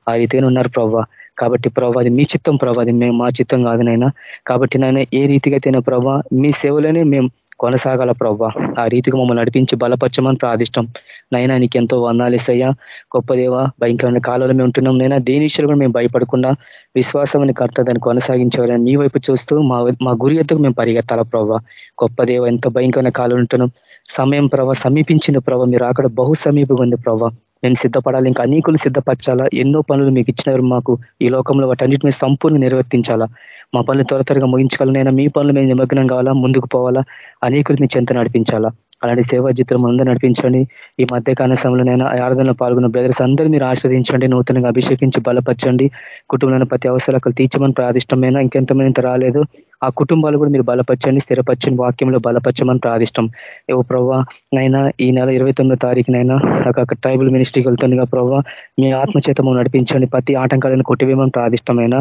ఆ రీతిగా ఉన్నారు ప్రవ్వ కాబట్టి ప్రభావ అది మీ చిత్తం ప్రభావ అది మేము మా చిత్తం కాదు నైనా కాబట్టి నాయన ఏ రీతిగా తిన ప్రభావ మీ సేవలోనే మేము కొనసాగాల ప్రభావ ఆ రీతిగా మమ్మల్ని నడిపించి బలపరచమని ప్రాదిష్టం నైనా నీకు ఎంతో వందాలిస్తయ్యా గొప్ప దేవ భయంకరమైన కాలంలో మేము ఉంటున్నాం నైనా దేని కూడా మేము భయపడకుండా విశ్వాసం అని కర్త దాన్ని కొనసాగించేవారని నీ వైపు చూస్తూ మా మా గురి ఎత్తుకు మేము పరిగెత్తాల ప్రభావ గొప్ప దేవ భయంకరమైన కాలం ఉంటున్నాం. సమయం ప్రభావ సమీపించిన ప్రభావ మీరు అక్కడ బహు సమీపంగా ఉంది ప్రభావ నేను సిద్ధపడాలి. ఇంకా అనేకులు సిద్ధపరచాలా? ఎన్నో పనులు మీకు ఇచ్చినారు మాకు ఈ లోకంలో వాటన్నిటిని సంపూర్ణ నిర్వర్తించాలా? మా పనులు త్వర త్వరగా ముగించుకోవాలనైనా మీ పనులు మేము నిమగ్నం కావాలా? ముందుకు పోవాలా? అనేకులు మీ చెంత నడిపించాలా? అలాంటి సేవా చిత్రం అందరూ నడిపించండి. ఈ మధ్యకాల సమయంలోనైనా ఆరాధనలో పాల్గొన్న బ్రదర్స్ అందరూ మీరు ఆశ్రదించండి నూతనంగా అభిషేకించి బలపరచండి. కుటుంబంలో ప్రతి అవసరాలు తీర్చమని ప్రాదిష్టమైన ఇంకెంతమంది రాలేదు. ఆ కుటుంబాలు కూడా మీరు బలపరచండి స్థిరపరచని వాక్యంలో బలపరచమని ప్రాదిష్టం ఏవో ప్రవ్వా నైనా ఈ నెల ఇరవై తొమ్మిదో తారీఖునైనా అక్కడ ట్రైబల్ మినిస్ట్రీకి వెళ్తుందిగా ప్రవ్వా. మీ ఆత్మచేతము నడిపించండి ప్రతి ఆటంకాలను కొట్టివేమని ప్రాదిష్టమైన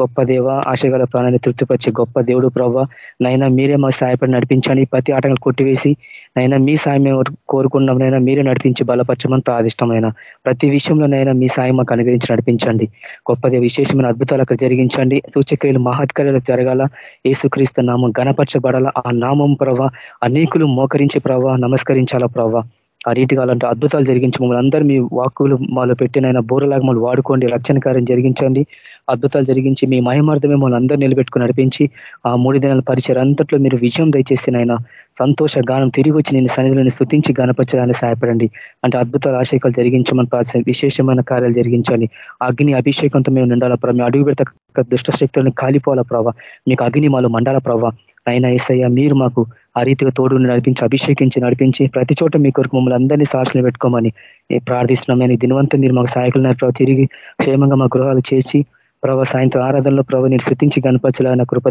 గొప్ప దేవ ఆశగల ప్రాణాన్ని తృప్తిపరిచే గొప్ప దేవుడు ప్రభావ నైనా మీరే మా సహాయపడి నడిపించండి ప్రతి ఆటంకాలు కొట్టివేసి నైనా మీ సాయం కోరుకున్నామైనా మీరే నడిపించి బలపరచమని ప్రాదిష్టమైన ప్రతి విషయంలోనైనా మీ సాయం మాకు అనుగ్రహించి నడిపించండి. గొప్పది విశేషమైన అద్భుతాలు అక్కడ జరిగించండి. సూచక్రియలు మహత్కార్యాలు జరగాల. ఏసుక్రీస్తు నామం గణపరచబడాల ఆ నామం ప్రభ అనేకులు మోకరించి ప్రభావ నమస్కరించాలా ప్రభావ ఆ రీతిగా అలాంటి అద్భుతాలు జరిగించి మమ్మల్ని అందరూ మీ వాక్కులు మాలో పెట్టినైనా బోరలాగా మమ్మల్ని వాడుకోండి రక్షణ కార్యం జరిగించండి. అద్భుతాలు జరిగించి మీ మహిమార్థమే మమ్మల్ని అందరూ నిలబెట్టుకుని నడిపించి ఆ మూడు దినాల పరిచయం అంతట్లో మీరు విజయం దయచేసినైనా సంతోష గానం తిరిగి వచ్చి నేను సన్నిధిని స్థుతించి గణపరచడానికి సహాయపడండి. అంటే అద్భుతాల ఆశయకాలు జరిగించమని ప్రార్థన విశేషమైన కార్యాలు జరిగించండి. అగ్ని అభిషేకంతో మేము నిండాల ప్రభావ మేము అడుగు పెడతా దుష్ట శక్తులను కాలిపోవాల ప్రభావ మీకు అగ్ని మాలో మండాల ప్రభావ అయినా ఏసయ్య మీరు మాకు ఆ రీతిగా తోడు నడిపించి అభిషేకించి నడిపించి ప్రతి చోట మీ కొరకు మమ్మల్ని అందరినీ సాక్షులు పెట్టుకోమని ప్రార్థిస్తున్నామని దినవంతం మీరు మాకు సహాయకులు తిరిగి క్షేమంగా మా గృహాలు చేసి ప్రభావ సాయంత్రం ఆరాధనలో ప్రభావ నేను శృతించి కనపరచాలన్న కృప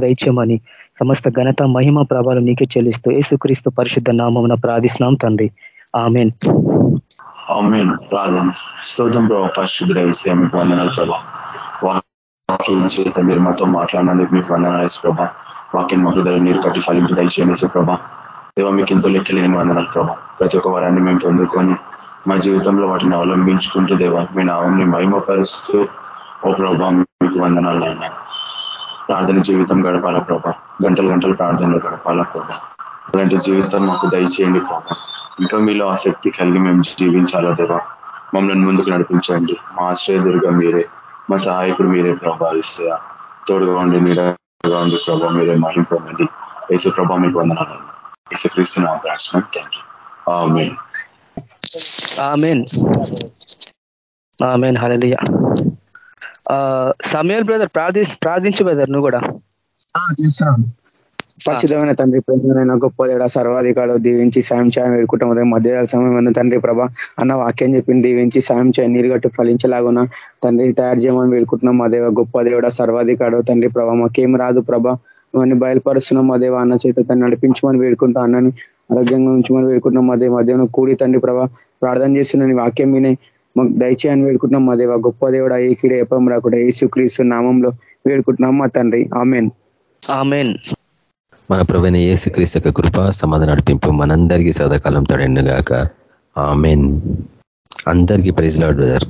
సమస్త ఘనత మహిమ ప్రభావం నీకే చెల్లిస్తూ ఏసుక్రీస్తు పరిశుద్ధ నామం ప్రార్థిస్తున్నాం తండ్రి. ఆమెన్. స్తోత్రం ప్రభావ పరిశుద్ధ విషయం వందనాలు ప్రభావ వాక్యం చేత మీరు మాతో మాట్లాడినందుకు మీకు వందనాలు ప్రభా. వాక్యం మా హృదయం నీరు కట్టి ఫలింపు దయచేసి ప్రభా. దేవ మీకు ఎంతో లెక్కలేని వందనాలు ప్రభా. ప్రతి ఒక్క వారాన్ని మేము పొందుకొని మా జీవితంలో వాటిని అవలంబించుకుంటూ దేవ మీ నామంని మహిమపరుస్తూ ఓ ప్రభా మీకు వందనాలు అయినా ప్రార్థన జీవితం గడపాలా ప్రభా? గంటలు గంటలు ప్రార్థనలు గడపాలా ప్రభా? అలాంటి జీవితం మాకు దయచేయండి ప్రభా. ఇంకా మీలో ఆసక్తి కలిగి మేము జీవించాలా దేవా? మమ్మల్ని ముందుకు నడిపించండి. మా ఆశ్రయదుర్గం మీరే. మా సహాయకుడు మీరే ప్రభావిస్తే తోడుగా ఉండి నీడగా ఉండి ప్రభావ మీరే మహింపండి యేసు ప్రభా మీకు వందనాలు. యేసుక్రీస్తు నా ప్రార్థన తండ్రి amen. Amen. Hallelujah Samuel brother ప్రార్థి ప్రార్థించు బ్రదర్ నువ్వు కూడా. చేస్తున్నాను పరిశుద్ధమైన తండ్రి ప్రేమైన గొప్ప దేడ సర్వాధికారు దీవించి సాయం చేయం వేడుకుంటాం ఉదయం మధ్య సమయం తండ్రి ప్రభ అన్న వాక్యం చెప్పింది దీవించి సాయం చేయం నీరుగట్టు ఫలించలాగున తండ్రి తయారు చేయమని వేడుకుంటున్నాం. మా దేవ గొప్ప దేవుడ సర్వాధికారు తండ్రి ప్రభ మాకేం రాదు ప్రభ. ఇవన్నీ బయలుపరుస్తున్నాం మా దేవ అన్న చేత తను నడిపించమని వేడుకుంటా అన్నని ఆరోగ్యంగా ఉంచమని వేడుకుంటున్నాం. మా దేవ మధ్యాహ్నం కూడి తండ్రి ప్రభ ప్రార్థన చేస్తున్నాను వాక్యం వినే మాకు దయచేయని వేడుకుంటున్నాం. మా దేవ గొప్ప దేవుడ ఏకిడ ఎప్పం రాకుండా ఏసుక్రీస్తు నామంలో వేడుకుంటున్నాం మా తండ్రి. ఆమెన్. ఆమెన్. మన ప్రవీణ ఏసుక్రీస్తు యొక్క కృప సమాధాన నడిపింపు మనందరికీ సదాకాలం తోడండుగాక. ఆమెన్. అందరికీ ప్రైజ్ లాడ్ బ్రదర్.